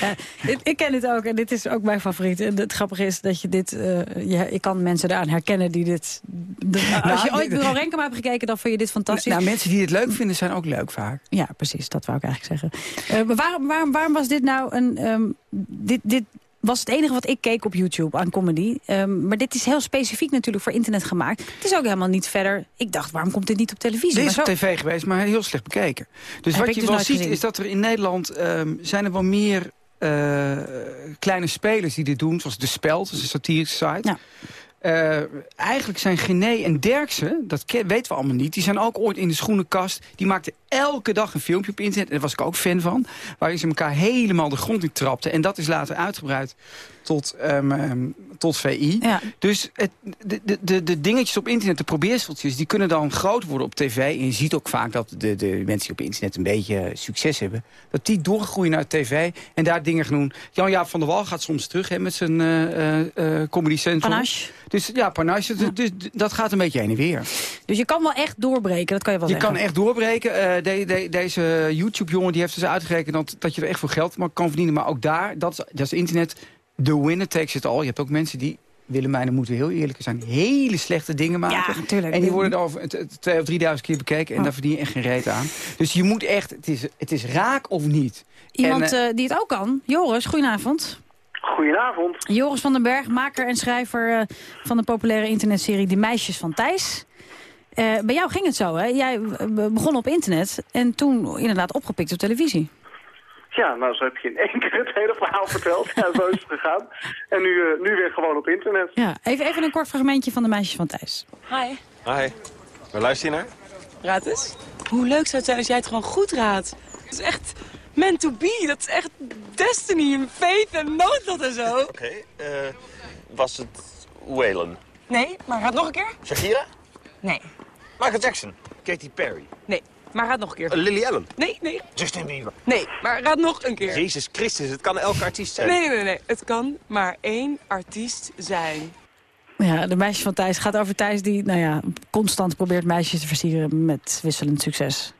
[SPEAKER 6] Eh, dit- ik ken dit ook en dit is ook mijn favoriet. En het grappige is dat je dit... eh, je, ik kan mensen eraan herkennen die dit... de- als je
[SPEAKER 8] Nou,
[SPEAKER 6] ooit Bureau Renkema hebt gekeken, dan vind je dit fantastisch.
[SPEAKER 8] Nou, mensen die het leuk vinden zijn ook leuk vaak.
[SPEAKER 6] Ja, precies. Dat wou ik eigenlijk zeggen. Eh, maar waarom, waarom, waarom was dit nou een... ehm, dit, dit was het enige wat ik keek op YouTube aan comedy. Ehm, maar dit is heel specifiek natuurlijk voor internet gemaakt. Het is ook helemaal niet verder... Ik dacht, waarom komt dit niet op televisie?
[SPEAKER 8] Dit is op tv geweest, maar heel slecht bekeken. Dus
[SPEAKER 6] Heb
[SPEAKER 8] wat je
[SPEAKER 6] dus
[SPEAKER 8] wel ziet
[SPEAKER 6] gezien.
[SPEAKER 8] is dat er in Nederland... ehm, zijn er wel meer eh, kleine spelers die dit doen. Zoals De Speld, dat is een satirische site. Eh, eigenlijk zijn Gené en Derksen, dat weten we allemaal niet... die zijn ook ooit in de schoenenkast. Die maakten elke dag een filmpje op internet. En daar was ik ook fan van. Waarin ze elkaar helemaal de grond in trapten. En dat is later uitgebreid tot, ehm, ehm, tot VI. Dus het, de, de, de, dingetjes op internet, de probeerseltjes... die kunnen dan groot worden op tv. En je ziet ook vaak dat de, de mensen die op internet een beetje succes hebben... dat die doorgroeien naar tv en daar dingen gaan doen. Jan-Jaap van der Wal gaat soms terug hè, met zijn eh eh eh Comedy.
[SPEAKER 6] Panache.
[SPEAKER 8] Dus ja, Panache, dus- dus dat gaat een beetje heen en weer.
[SPEAKER 6] Dus je kan wel echt doorbreken, dat kan je wel
[SPEAKER 8] Je
[SPEAKER 6] zeggen.
[SPEAKER 8] kan echt doorbreken. Eh, de- de- deze YouTube-jongen die heeft dus uitgerekend dat, dat je er echt veel geld maar kan verdienen. Maar ook daar, dat dat is internet, the winner takes it all. Je hebt ook mensen die, Willemijn, dan moeten we heel eerlijk zijn, hele slechte dingen maken.
[SPEAKER 6] Ja, natuurlijk.
[SPEAKER 8] En die worden dan over het- het twee of drieduizend keer bekeken en daar verdien je echt geen reet aan. Dus je moet echt, het is, het is raak of niet.
[SPEAKER 6] Iemand
[SPEAKER 8] En, eh,
[SPEAKER 6] eh, die het ook kan. Joris, goedenavond.
[SPEAKER 15] Goedenavond.
[SPEAKER 6] Joris van den Berg, maker en schrijver eh, van de populaire internetserie De Meisjes van Thijs. Eh, bij jou ging het zo, hè? Jij begon op internet en toen inderdaad opgepikt op televisie.
[SPEAKER 15] Ja, nou zo heb je in één keer het hele verhaal verteld. Ja, zo is het gegaan. En nu, eh, nu weer gewoon op internet.
[SPEAKER 6] Ja, even, even een kort fragmentje van De Meisjes van Thijs.
[SPEAKER 16] Hi.
[SPEAKER 17] Hi. Waar luister je naar?
[SPEAKER 16] Raad eens. Hoe leuk zou het zijn als jij het gewoon goed raadt? Het is echt meant to be. Dat is echt destiny en faith en noodlot en zo.
[SPEAKER 17] Oké, eh, was het Waylon?
[SPEAKER 16] Nee, maar raad nog een keer.
[SPEAKER 17] Shakira?
[SPEAKER 16] Nee.
[SPEAKER 17] Michael Jackson? Katy Perry?
[SPEAKER 16] Nee, maar raad nog een keer.
[SPEAKER 17] Eh, Lily Allen?
[SPEAKER 16] Nee, nee.
[SPEAKER 17] Justin Bieber?
[SPEAKER 16] Nee, maar raad nog een keer.
[SPEAKER 17] Jezus Christus, het kan elke artiest zijn.
[SPEAKER 16] Nee, nee, nee, nee. Het kan maar één artiest zijn.
[SPEAKER 6] Ja, De Meisjes van Thijs gaat over Thijs die, nou ja, constant probeert meisjes te versieren met wisselend succes.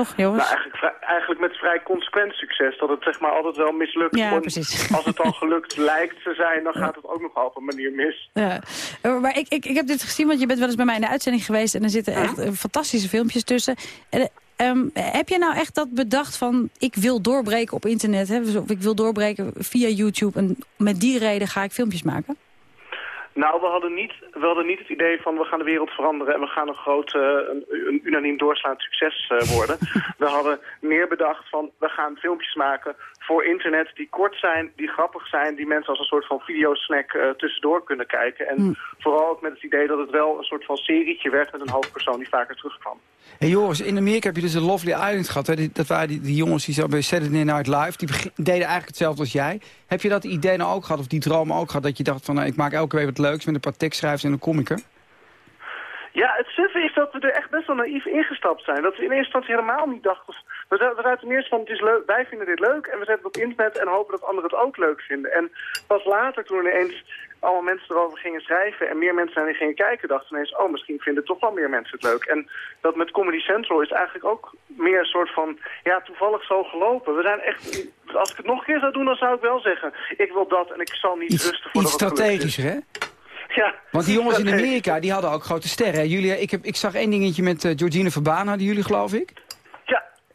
[SPEAKER 6] Toch?
[SPEAKER 15] Nou, eigenlijk, vrij- eigenlijk met vrij consequent succes. Dat het zeg maar altijd wel mislukt.
[SPEAKER 6] Ja, precies.
[SPEAKER 15] Als het dan gelukt lijkt te zijn, dan gaat het ook nog op een manier mis.
[SPEAKER 6] Ja, Eh, maar ik, ik, ik heb dit gezien, want je bent wel eens bij mij in de uitzending geweest... en er zitten echt eh, fantastische filmpjes tussen. En, eh, ehm, heb je nou echt dat bedacht van... ik wil doorbreken op internet, hè, of ik wil doorbreken via YouTube... en met die reden ga ik filmpjes maken?
[SPEAKER 15] Nou, we hadden, niet, we hadden niet het idee van we gaan de wereld veranderen en we gaan een groot, eh, een, een unaniem doorslaand succes eh, worden. we hadden meer bedacht van we gaan filmpjes maken voor internet die kort zijn, die grappig zijn, die mensen als een soort van videosnack uh, tussendoor kunnen kijken. En
[SPEAKER 8] Hm.
[SPEAKER 15] vooral ook met het idee dat het wel een soort van serietje werd met een hoofdpersoon die vaker terugkwam.
[SPEAKER 8] Hey Joris, in Amerika heb je dus een Lovely Island gehad. Hè? Dat waren die, die jongens die zo bij Saturday Night Live. Die deden eigenlijk hetzelfde als jij. Heb je dat idee nou ook gehad, of die droom ook gehad... dat je dacht van, nou, ik maak elke week wat leuks... met een paar tekstschrijvers en een komiker?
[SPEAKER 15] Ja, het suffe is dat we er echt best wel naïef ingestapt zijn. Dat we in eerste instantie helemaal niet dachten... We we ten eerste van, het is leuk, wij vinden dit leuk... en we zetten het op internet en hopen dat anderen het ook leuk vinden. En pas later, toen ineens allemaal mensen erover gingen schrijven... en meer mensen naar die gingen kijken, dachten we ineens... oh, misschien vinden toch wel meer mensen het leuk. En dat met Comedy Central is eigenlijk ook meer een soort van... ja, toevallig zo gelopen. We zijn echt... Als ik het nog een keer zou doen, dan zou ik wel zeggen... ik wil dat en ik zal niet rusten
[SPEAKER 8] Iets
[SPEAKER 15] het gelukt is.
[SPEAKER 8] strategischer, hè?
[SPEAKER 15] Ja.
[SPEAKER 8] Want die jongens in. Amerika, die hadden ook grote sterren. hè? Jullie, ik, heb, ik zag één dingetje met eh, Georgina Verbaan, hadden jullie, geloof ik?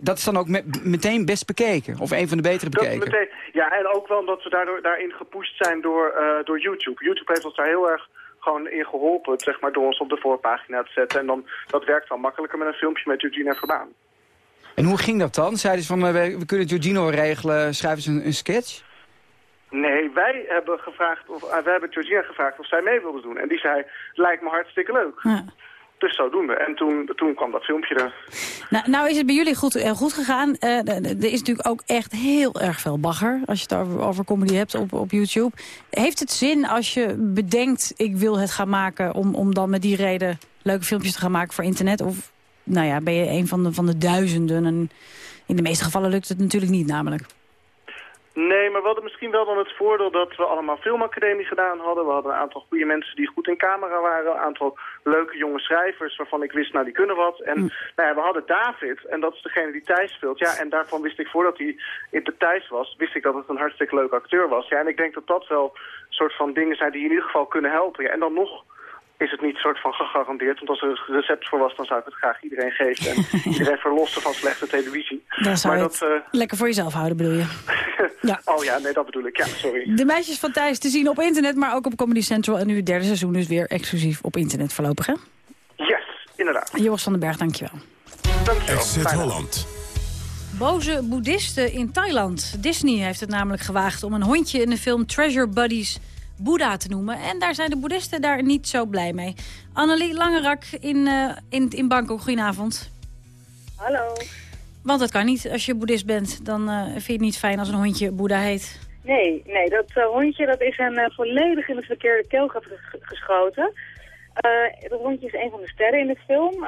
[SPEAKER 15] Ja.
[SPEAKER 8] Dat is dan ook met- meteen best bekeken. Of een van de betere
[SPEAKER 15] Dat
[SPEAKER 8] bekeken.
[SPEAKER 15] meteen, ja, en ook wel omdat we daardoor, daarin gepusht zijn door, eh, door YouTube. YouTube heeft ons daar heel erg gewoon in geholpen, zeg maar, door ons op de voorpagina te zetten. En dan, dat werkt wel makkelijker met een filmpje met Eugene Verbaan.
[SPEAKER 8] En hoe ging dat dan? Zeiden ze van, eh, we, we kunnen Georgino regelen, schrijven ze een, een sketch?
[SPEAKER 15] Nee, wij hebben gevraagd, of, uh, wij hebben Georgina gevraagd of zij mee wilde doen. En die zei, lijkt me hartstikke leuk. Dus zodoende. En toen, toen kwam dat filmpje er.
[SPEAKER 6] Nou, nou is het bij jullie goed, eh, goed gegaan. Eh, er is natuurlijk ook echt heel erg veel bagger... als je het over, over comedy hebt op, op YouTube. Heeft het zin als je bedenkt... ik wil het gaan maken om, om dan met die reden... leuke filmpjes te gaan maken voor internet? Of nou ja, ben je een van de, van de duizenden? En in de meeste gevallen lukt het natuurlijk niet namelijk.
[SPEAKER 15] Nee, maar we hadden misschien wel dan het voordeel dat we allemaal filmacademie gedaan hadden. We hadden een aantal goede mensen die goed in camera waren. Een aantal leuke jonge schrijvers waarvan ik wist, nou die kunnen wat. En nou ja, we hadden David en dat is degene die Thijs speelt. Ja, en daarvan wist ik voordat hij in de Thijs was, wist ik dat het een hartstikke leuke acteur was. Ja, en ik denk dat dat wel soort van dingen zijn die in ieder geval kunnen helpen. Ja, en dan nog is het niet soort van gegarandeerd. Want als er een recept voor was, dan zou ik het graag iedereen geven. En iedereen verlossen van slechte televisie.
[SPEAKER 6] Dan zou
[SPEAKER 15] maar
[SPEAKER 6] je
[SPEAKER 15] dat...
[SPEAKER 6] het
[SPEAKER 15] eh,
[SPEAKER 6] lekker voor jezelf houden, bedoel je?
[SPEAKER 15] Oh ja, nee, dat bedoel ik. Ja, sorry.
[SPEAKER 6] De meisjes van Thijs te zien op internet, maar ook op Comedy Central. En nu het derde seizoen dus weer exclusief op internet voorlopig, hè?
[SPEAKER 15] Yes, inderdaad.
[SPEAKER 6] Joris van den Berg, dankjewel.
[SPEAKER 5] Exit Holland.
[SPEAKER 6] Boze boeddhisten in Thailand. Disney heeft het namelijk gewaagd om een hondje in de film Treasure Buddies Boeddha te noemen. En daar zijn de boeddhisten daar niet zo blij mee. Annelie Langerak in, eh, in, in Bangkok, goedenavond.
[SPEAKER 18] Hallo.
[SPEAKER 6] Want dat kan niet. Als je boeddhist bent, dan eh, vind je het niet fijn als een hondje Boeddha heet.
[SPEAKER 18] Nee, nee dat eh, hondje dat is een, volledig in het verkeerde ges- geschoten. Dat hondje is een van de sterren in de film.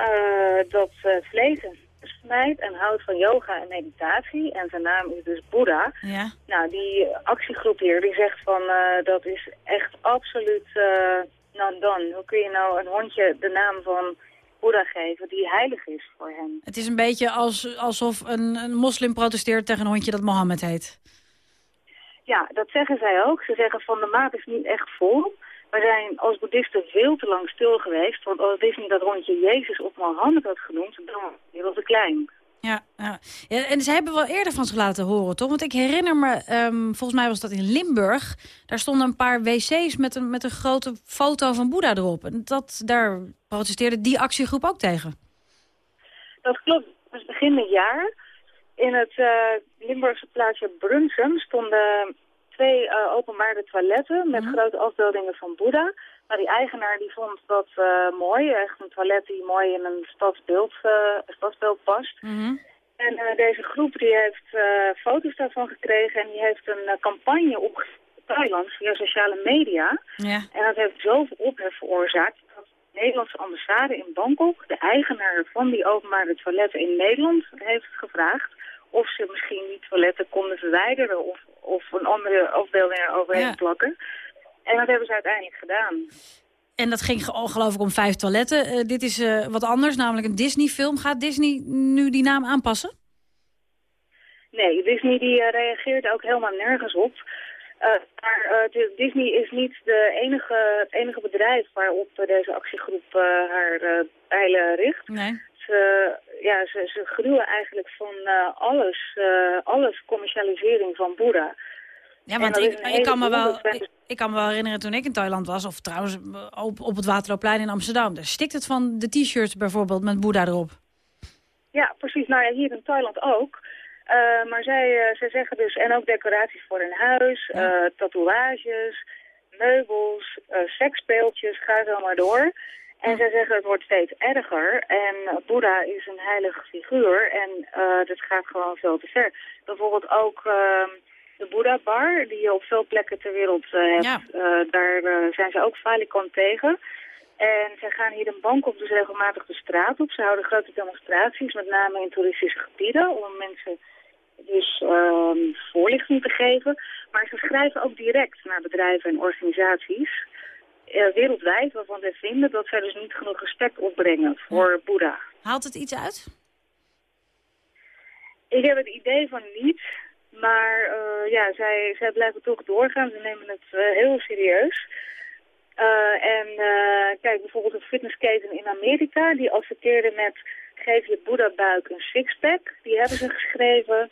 [SPEAKER 18] dat vlees en snijdt en houdt van yoga en meditatie. En zijn naam is dus Boeddha.
[SPEAKER 6] Ja.
[SPEAKER 18] Nou, die actiegroep hier die zegt van eh, dat is echt absoluut uh, not done. Hoe kun je nou een hondje de naam van Boeddha geven die heilig is voor hem?
[SPEAKER 6] Het is een beetje als, alsof een, een moslim protesteert tegen een hondje dat Mohammed heet.
[SPEAKER 18] Ja, dat zeggen zij ook. Ze zeggen van de maat is niet echt vol. We zijn als boeddhisten veel te lang stil geweest. Want als Disney dat rondje Jezus of Mohammed had genoemd, dan was hij wel te klein.
[SPEAKER 6] Ja, ja. ja, en ze hebben wel eerder van zich laten horen, toch? Want ik herinner me, ehm, volgens mij was dat in Limburg... daar stonden een paar wc's met een, met een grote foto van Boeddha erop. En dat, daar protesteerde die actiegroep ook tegen.
[SPEAKER 18] Dat klopt. Dus begin dit jaar in het uh, Limburgse plaatsje Brunsum stonden twee uh, openbare toiletten met grote afbeeldingen van Boeddha. Maar die eigenaar die vond dat uh, mooi, echt een toilet die mooi in een stadsbeeld, stadsbeeld past. En deze groep die heeft foto's daarvan gekregen en die heeft een campagne opgezet in Thailand via sociale media.
[SPEAKER 6] Ja.
[SPEAKER 18] En dat heeft zoveel ophef veroorzaakt dat de Nederlandse ambassade in Bangkok, de eigenaar van die openbare toiletten in Nederland, heeft gevraagd of ze misschien die toiletten konden verwijderen of, of een andere afbeelding eroverheen
[SPEAKER 6] Ja.
[SPEAKER 18] plakken. En dat hebben ze uiteindelijk gedaan.
[SPEAKER 6] En dat ging ge- geloof ik om vijf toiletten. Eh, dit is eh, wat anders, namelijk een Disney-film. Gaat Disney nu die naam aanpassen?
[SPEAKER 18] Nee, Disney die uh, reageert ook helemaal nergens op. Maar Disney is niet de enige, het enige bedrijf waarop deze actiegroep haar pijlen richt.
[SPEAKER 6] Nee.
[SPEAKER 18] Ze, ja, ze, ze gruwen eigenlijk van alles, alles commercialisering van Boeddha.
[SPEAKER 6] Ja, want ik, kan me wel, ik, ik kan me wel herinneren toen ik in Thailand was... of trouwens eh, op, op het Waterloopplein in Amsterdam. Daar stikt het van de t-shirts bijvoorbeeld met Boeddha erop.
[SPEAKER 18] Ja, precies. Nou ja, hier in Thailand ook. Eh, maar zij, eh, zij zeggen dus, en ook decoraties voor hun huis, eh, tatoeages, meubels, eh, seksspeeltjes, ga zo maar door. En zij zeggen het wordt steeds erger en Boeddha is een heilige figuur en eh dat gaat gewoon veel te ver. Bijvoorbeeld ook ehm, de Boeddha bar die je op veel plekken ter wereld eh, hebt, eh, daar zijn ze ook falikant tegen. En zij gaan hier in Bangkok dus regelmatig de straat op. Ze houden grote demonstraties, met name in toeristische gebieden, om mensen dus ehm, voorlichting te geven. Maar ze schrijven ook direct naar bedrijven en organisaties wereldwijd waarvan zij vinden dat zij dus niet genoeg respect opbrengen voor Boeddha.
[SPEAKER 6] Haalt het iets uit?
[SPEAKER 18] Ik heb het idee van niet, maar eh, ja, zij, zij blijven toch doorgaan. Ze nemen het eh, heel serieus. Eh, en eh, kijk, bijvoorbeeld een fitnessketen in Amerika, die adverteerde met geef je Boeddha-buik een sixpack. Die hebben ze geschreven.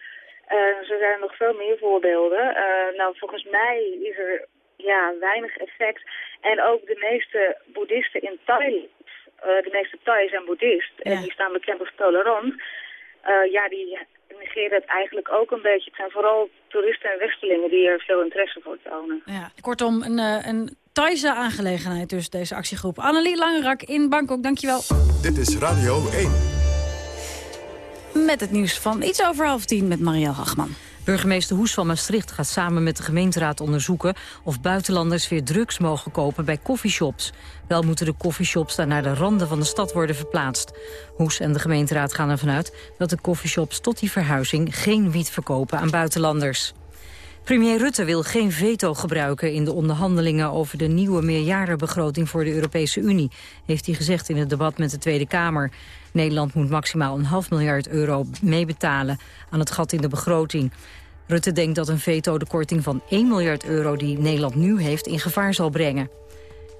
[SPEAKER 18] Uh, er zijn nog veel meer voorbeelden. Eh, nou, volgens mij is er ja, weinig effect. En ook de meeste boeddhisten in Thailand, eh, de meeste Thais zijn boeddhist. En die staan bekend als tolerant. Eh, ja, die negeren het eigenlijk ook een beetje. Het zijn vooral toeristen en westelingen die er veel interesse voor tonen.
[SPEAKER 6] Ja. Kortom, een, eh, een Thaise aangelegenheid dus, deze actiegroep. Annelie Langerak in Bangkok, dankjewel.
[SPEAKER 5] Dit is Radio 1.
[SPEAKER 6] Met het nieuws van iets over half tien met Marielle Hagman.
[SPEAKER 1] Burgemeester Hoes van Maastricht gaat samen met de gemeenteraad onderzoeken... of buitenlanders weer drugs mogen kopen bij coffeeshops. Wel moeten de coffeeshops daar naar de randen van de stad worden verplaatst. Hoes en de gemeenteraad gaan ervan uit dat de coffeeshops tot die verhuizing... geen wiet verkopen aan buitenlanders. Premier Rutte wil geen veto gebruiken in de onderhandelingen over de nieuwe meerjarenbegroting voor de Europese Unie, heeft hij gezegd in het debat met de Tweede Kamer. Nederland moet maximaal een half miljard euro meebetalen aan het gat in de begroting. Rutte denkt dat een veto de korting van 1 miljard euro die Nederland nu heeft in gevaar zal brengen.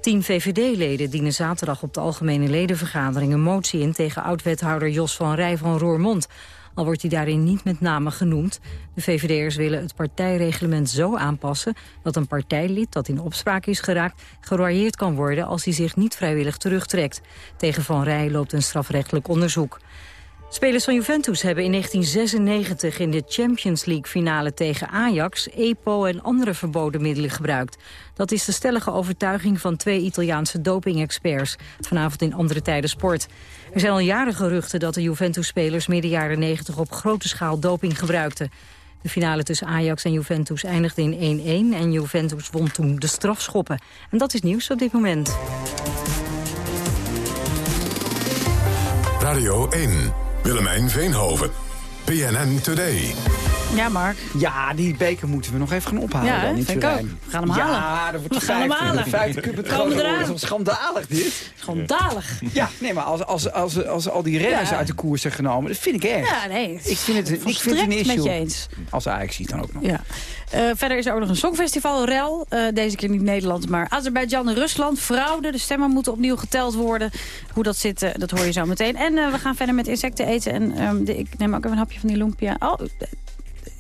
[SPEAKER 1] Tien VVD-leden dienen zaterdag op de algemene ledenvergadering een motie in tegen oud-wethouder Jos van Rij van Roermond. Al wordt hij daarin niet met name genoemd. De VVD'ers willen het partijreglement zo aanpassen... dat een partijlid dat in opspraak is geraakt... geroyeerd kan worden als hij zich niet vrijwillig terugtrekt. Tegen Van Rij loopt een strafrechtelijk onderzoek. Spelers van Juventus hebben in 1996 in de Champions League finale tegen Ajax EPO en andere verboden middelen gebruikt. Dat is de stellige overtuiging van twee Italiaanse doping-experts. Vanavond in andere tijden sport. Er zijn al jaren geruchten dat de Juventus-spelers midden jaren 90 op grote schaal doping gebruikten. De finale tussen Ajax en Juventus eindigde in 1-1 en Juventus won toen de strafschoppen. En dat is nieuws op dit moment.
[SPEAKER 5] Radio 1. Willemijn Veenhoven. PNN Today.
[SPEAKER 6] Ja, Mark.
[SPEAKER 8] Ja, die beker moeten we nog even gaan ophalen.
[SPEAKER 6] Ja,
[SPEAKER 8] dan,
[SPEAKER 6] vind ik ook. We gaan hem halen.
[SPEAKER 8] Ja, dat wordt
[SPEAKER 6] We gaan hem
[SPEAKER 8] 50,
[SPEAKER 6] halen.
[SPEAKER 8] 50 kuub het is schandalig, dit.
[SPEAKER 6] Schandalig.
[SPEAKER 8] Ja, nee, maar als, als, als, als al die renners
[SPEAKER 6] Ja.
[SPEAKER 8] uit de koers zijn genomen, dat vind ik erg.
[SPEAKER 6] Ja, nee.
[SPEAKER 8] Ik vind het, ik vind het een
[SPEAKER 6] Volstrekt
[SPEAKER 8] issue.
[SPEAKER 6] met je eens.
[SPEAKER 8] Als Ajax ziet dan ook nog.
[SPEAKER 6] Ja. Eh, verder is er ook nog een songfestival, REL. Eh, deze keer niet Nederland, maar Azerbeidzjan en Rusland. Fraude, de stemmen moeten opnieuw geteld worden. Hoe dat zit, eh, dat hoor je zo meteen. En we gaan verder met insecten eten. En ehm, de- ik neem ook even een hapje van die lumpia. Oh,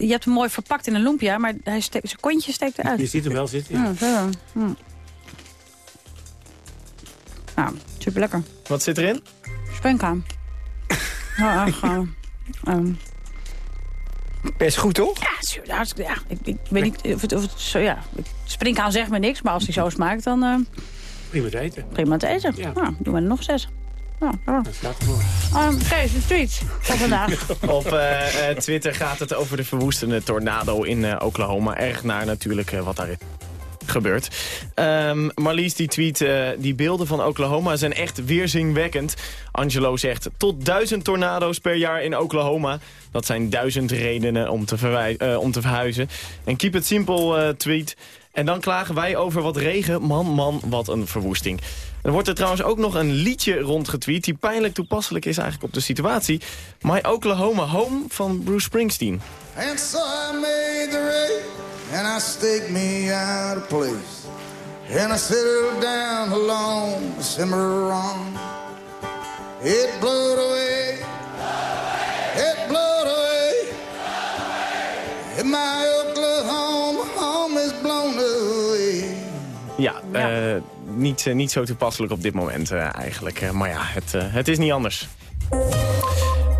[SPEAKER 6] je hebt hem mooi verpakt in een lumpia, maar hij steekt, zijn kontje steekt eruit.
[SPEAKER 9] Je ziet hem wel zitten. ja.
[SPEAKER 6] Ja, zo. Hm. Nou, super lekker.
[SPEAKER 19] Wat zit erin?
[SPEAKER 6] Springkaan. Ja, echt gewoon. ehm,
[SPEAKER 8] Best goed, toch?
[SPEAKER 6] Ja, zo- ja, hartstikke- ja, ik, ik weet niet of het, of het zo, ja. Springkaan zegt me niks, maar als hij zo smaakt, dan eh,
[SPEAKER 9] Prima te eten.
[SPEAKER 6] prima te eten. Ja. Nou, doen we er nog zes. Ja, ja. Um, Kees, de tweet van vandaag.
[SPEAKER 19] Op eh, eh, Twitter gaat het over de verwoestende tornado in eh, Oklahoma. Erg naar natuurlijk wat daar is gebeurd. Ehm, Marlies die tweet, eh, die beelden van Oklahoma zijn echt weerzinwekkend. Angelo zegt, tot duizend tornado's per jaar in Oklahoma. Dat zijn duizend redenen om te, verwij- eh, om te verhuizen. En keep it simple eh, tweet. En dan klagen wij over wat regen. Man, man, wat een verwoesting. Er wordt er trouwens ook nog een liedje rondgetweet... die pijnlijk toepasselijk is eigenlijk op de situatie. My Oklahoma Home van Bruce Springsteen.
[SPEAKER 20] And I made the raid, and I me out place. And I simmer on. It away, it away. And my
[SPEAKER 19] Ja, eh, niet, eh, niet zo toepasselijk op dit moment eh, eigenlijk. Maar ja, het, het is niet anders.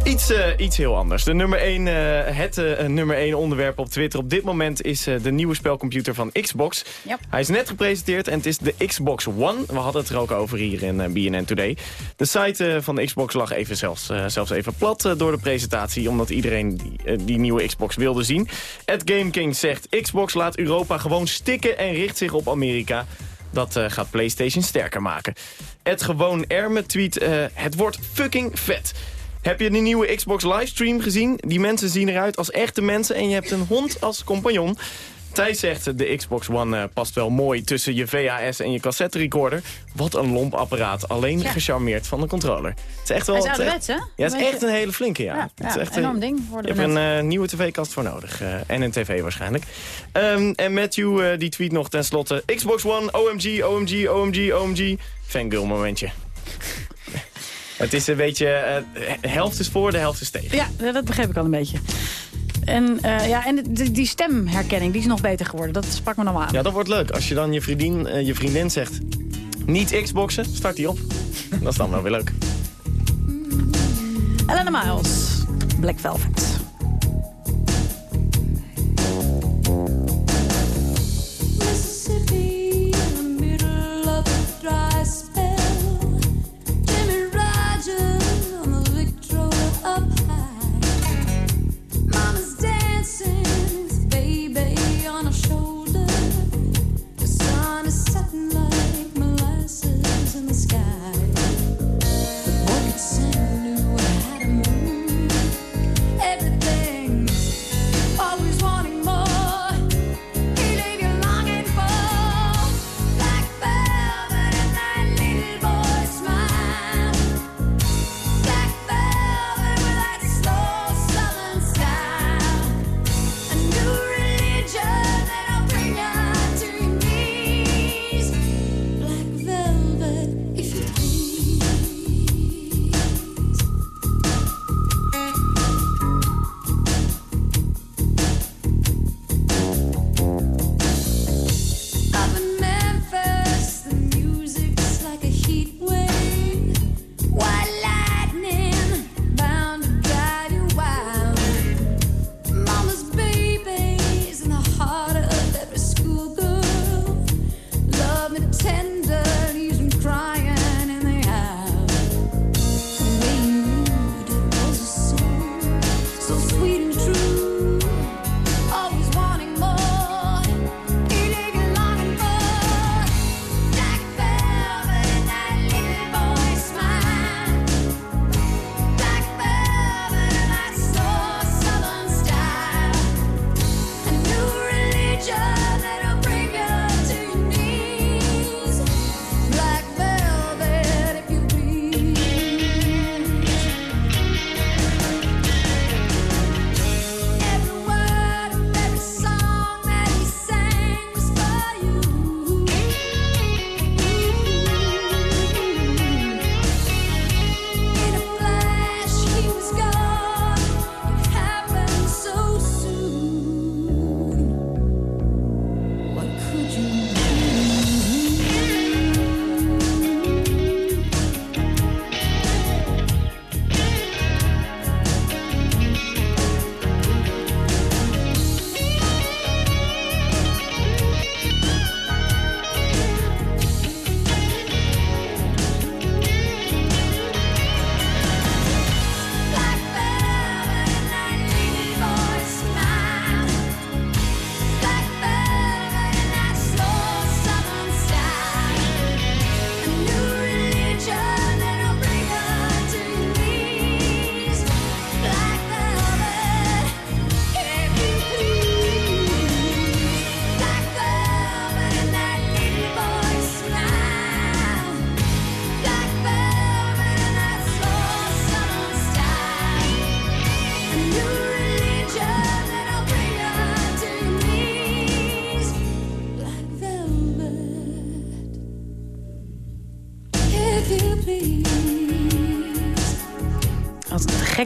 [SPEAKER 19] Iets, eh, iets heel anders. De nummer 1, eh, het eh, nummer 1 onderwerp op Twitter op dit moment is de nieuwe spelcomputer van Xbox.
[SPEAKER 21] Yep.
[SPEAKER 19] Hij is net gepresenteerd en het is de Xbox One. We hadden het er ook over hier in BNN Today. De site van de Xbox lag even zelfs, zelfs even plat door de presentatie... omdat iedereen die, die nieuwe Xbox wilde zien. Ed GameKing zegt Xbox laat Europa gewoon stikken en richt zich op Amerika. Dat gaat PlayStation sterker maken. Ed Gewoon Erme tweet, het wordt fucking vet. Heb je de nieuwe Xbox livestream gezien? Die mensen zien eruit als echte mensen en je hebt een hond als compagnon. Thijs zegt, de Xbox One uh, past wel mooi tussen je VHS en je cassette recorder. Wat een lomp apparaat, alleen ja. gecharmeerd van de controller. Het is echt wel...
[SPEAKER 21] Hij is ouderwets, hè?
[SPEAKER 19] Ja, het is echt een hele flinke, ja.
[SPEAKER 21] ja,
[SPEAKER 19] het is echt
[SPEAKER 21] enorm ding.
[SPEAKER 19] Je hebt een uh, nieuwe tv-kast voor nodig. Uh, en een tv waarschijnlijk. Um, en Matthew die tweet nog tenslotte... Xbox One, OMG, OMG, OMG, OMG. Fangirl momentje. Het is een beetje, de helft is voor, de helft is tegen.
[SPEAKER 21] Ja, dat begreep ik al een beetje. En, uh, ja, en die, die stemherkenning, die is nog beter geworden. Dat sprak me nog wel aan.
[SPEAKER 19] Ja, dat wordt leuk. Als je dan je vriendin, uh, je vriendin zegt... niet Xboxen, start die op. dat is dan wel weer leuk.
[SPEAKER 21] Elena Miles, Black Velvet.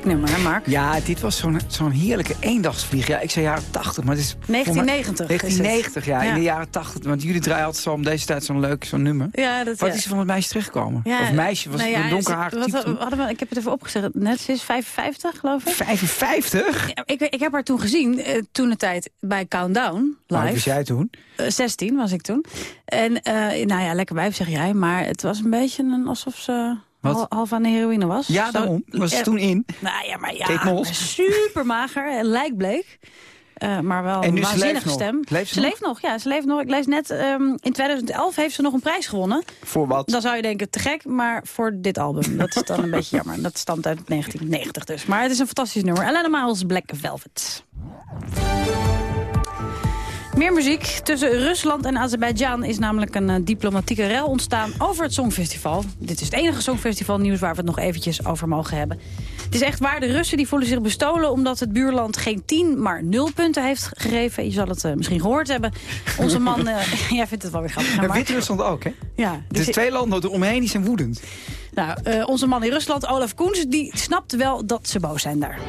[SPEAKER 6] Nummer, hè Mark?
[SPEAKER 8] Ja, dit was zo'n zo'n heerlijke eendagsvlieg. Ja, ik zei jaren 80, maar het is...
[SPEAKER 6] 1990
[SPEAKER 8] mij, 1990, ja,
[SPEAKER 6] ja,
[SPEAKER 8] in de jaren 80. Want jullie draaien altijd zo om deze tijd zo'n leuk zo'n nummer.
[SPEAKER 6] Ja, dat,
[SPEAKER 8] Wat
[SPEAKER 6] ja.
[SPEAKER 8] is er van het meisje terechtgekomen?
[SPEAKER 6] Ja,
[SPEAKER 8] of meisje, was
[SPEAKER 6] nou ja,
[SPEAKER 8] een donker haar
[SPEAKER 6] wat- wat hadden we, Ik heb het even opgezet. Net, ze is 55, geloof ik.
[SPEAKER 8] 55?
[SPEAKER 6] Ja, ik, ik heb haar toen gezien, eh, toen de tijd bij Countdown,
[SPEAKER 8] Hoe
[SPEAKER 6] live.
[SPEAKER 8] was jij toen?
[SPEAKER 6] Eh, 16 was ik toen. En eh, nou ja, lekker wijf zeg jij, maar het was een beetje een, alsof ze
[SPEAKER 8] Wat?
[SPEAKER 6] hal- half aan de heroïne was.
[SPEAKER 8] Ja, daarom. Was toen in?
[SPEAKER 6] Nou ja, maar ja, super mager lijkbleek. Eh, maar wel een waanzinnige stem.
[SPEAKER 8] Leeft ze
[SPEAKER 6] ze
[SPEAKER 8] nog?
[SPEAKER 6] leeft nog, ja. Ze leeft nog. Ik lees net, ehm, in 2011 heeft ze nog een prijs gewonnen.
[SPEAKER 8] Voor wat?
[SPEAKER 6] Dan zou je denken, te gek, maar voor dit album. Dat is dan een beetje jammer. Dat stamt uit 1990 dus. Maar het is een fantastisch nummer. Elena Miles, Black Velvet. Meer muziek. Tussen Rusland en Azerbeidzjan is namelijk een eh, diplomatieke rel ontstaan over het Songfestival. Dit is het enige Songfestival nieuws waar we het nog eventjes over mogen hebben. Het is echt waar, de Russen die voelen zich bestolen omdat het buurland geen 10, maar 0 punten heeft gegeven. Je zal het eh, misschien gehoord hebben. Onze man, eh, jij vindt het wel weer grappig. Mark?
[SPEAKER 8] Wit-Rusland ook, hè?
[SPEAKER 6] Ja,
[SPEAKER 8] Dus twee landen eromheen die zijn woedend.
[SPEAKER 6] nou, onze man in Rusland, Olaf Koens, die snapt wel dat ze boos zijn daar.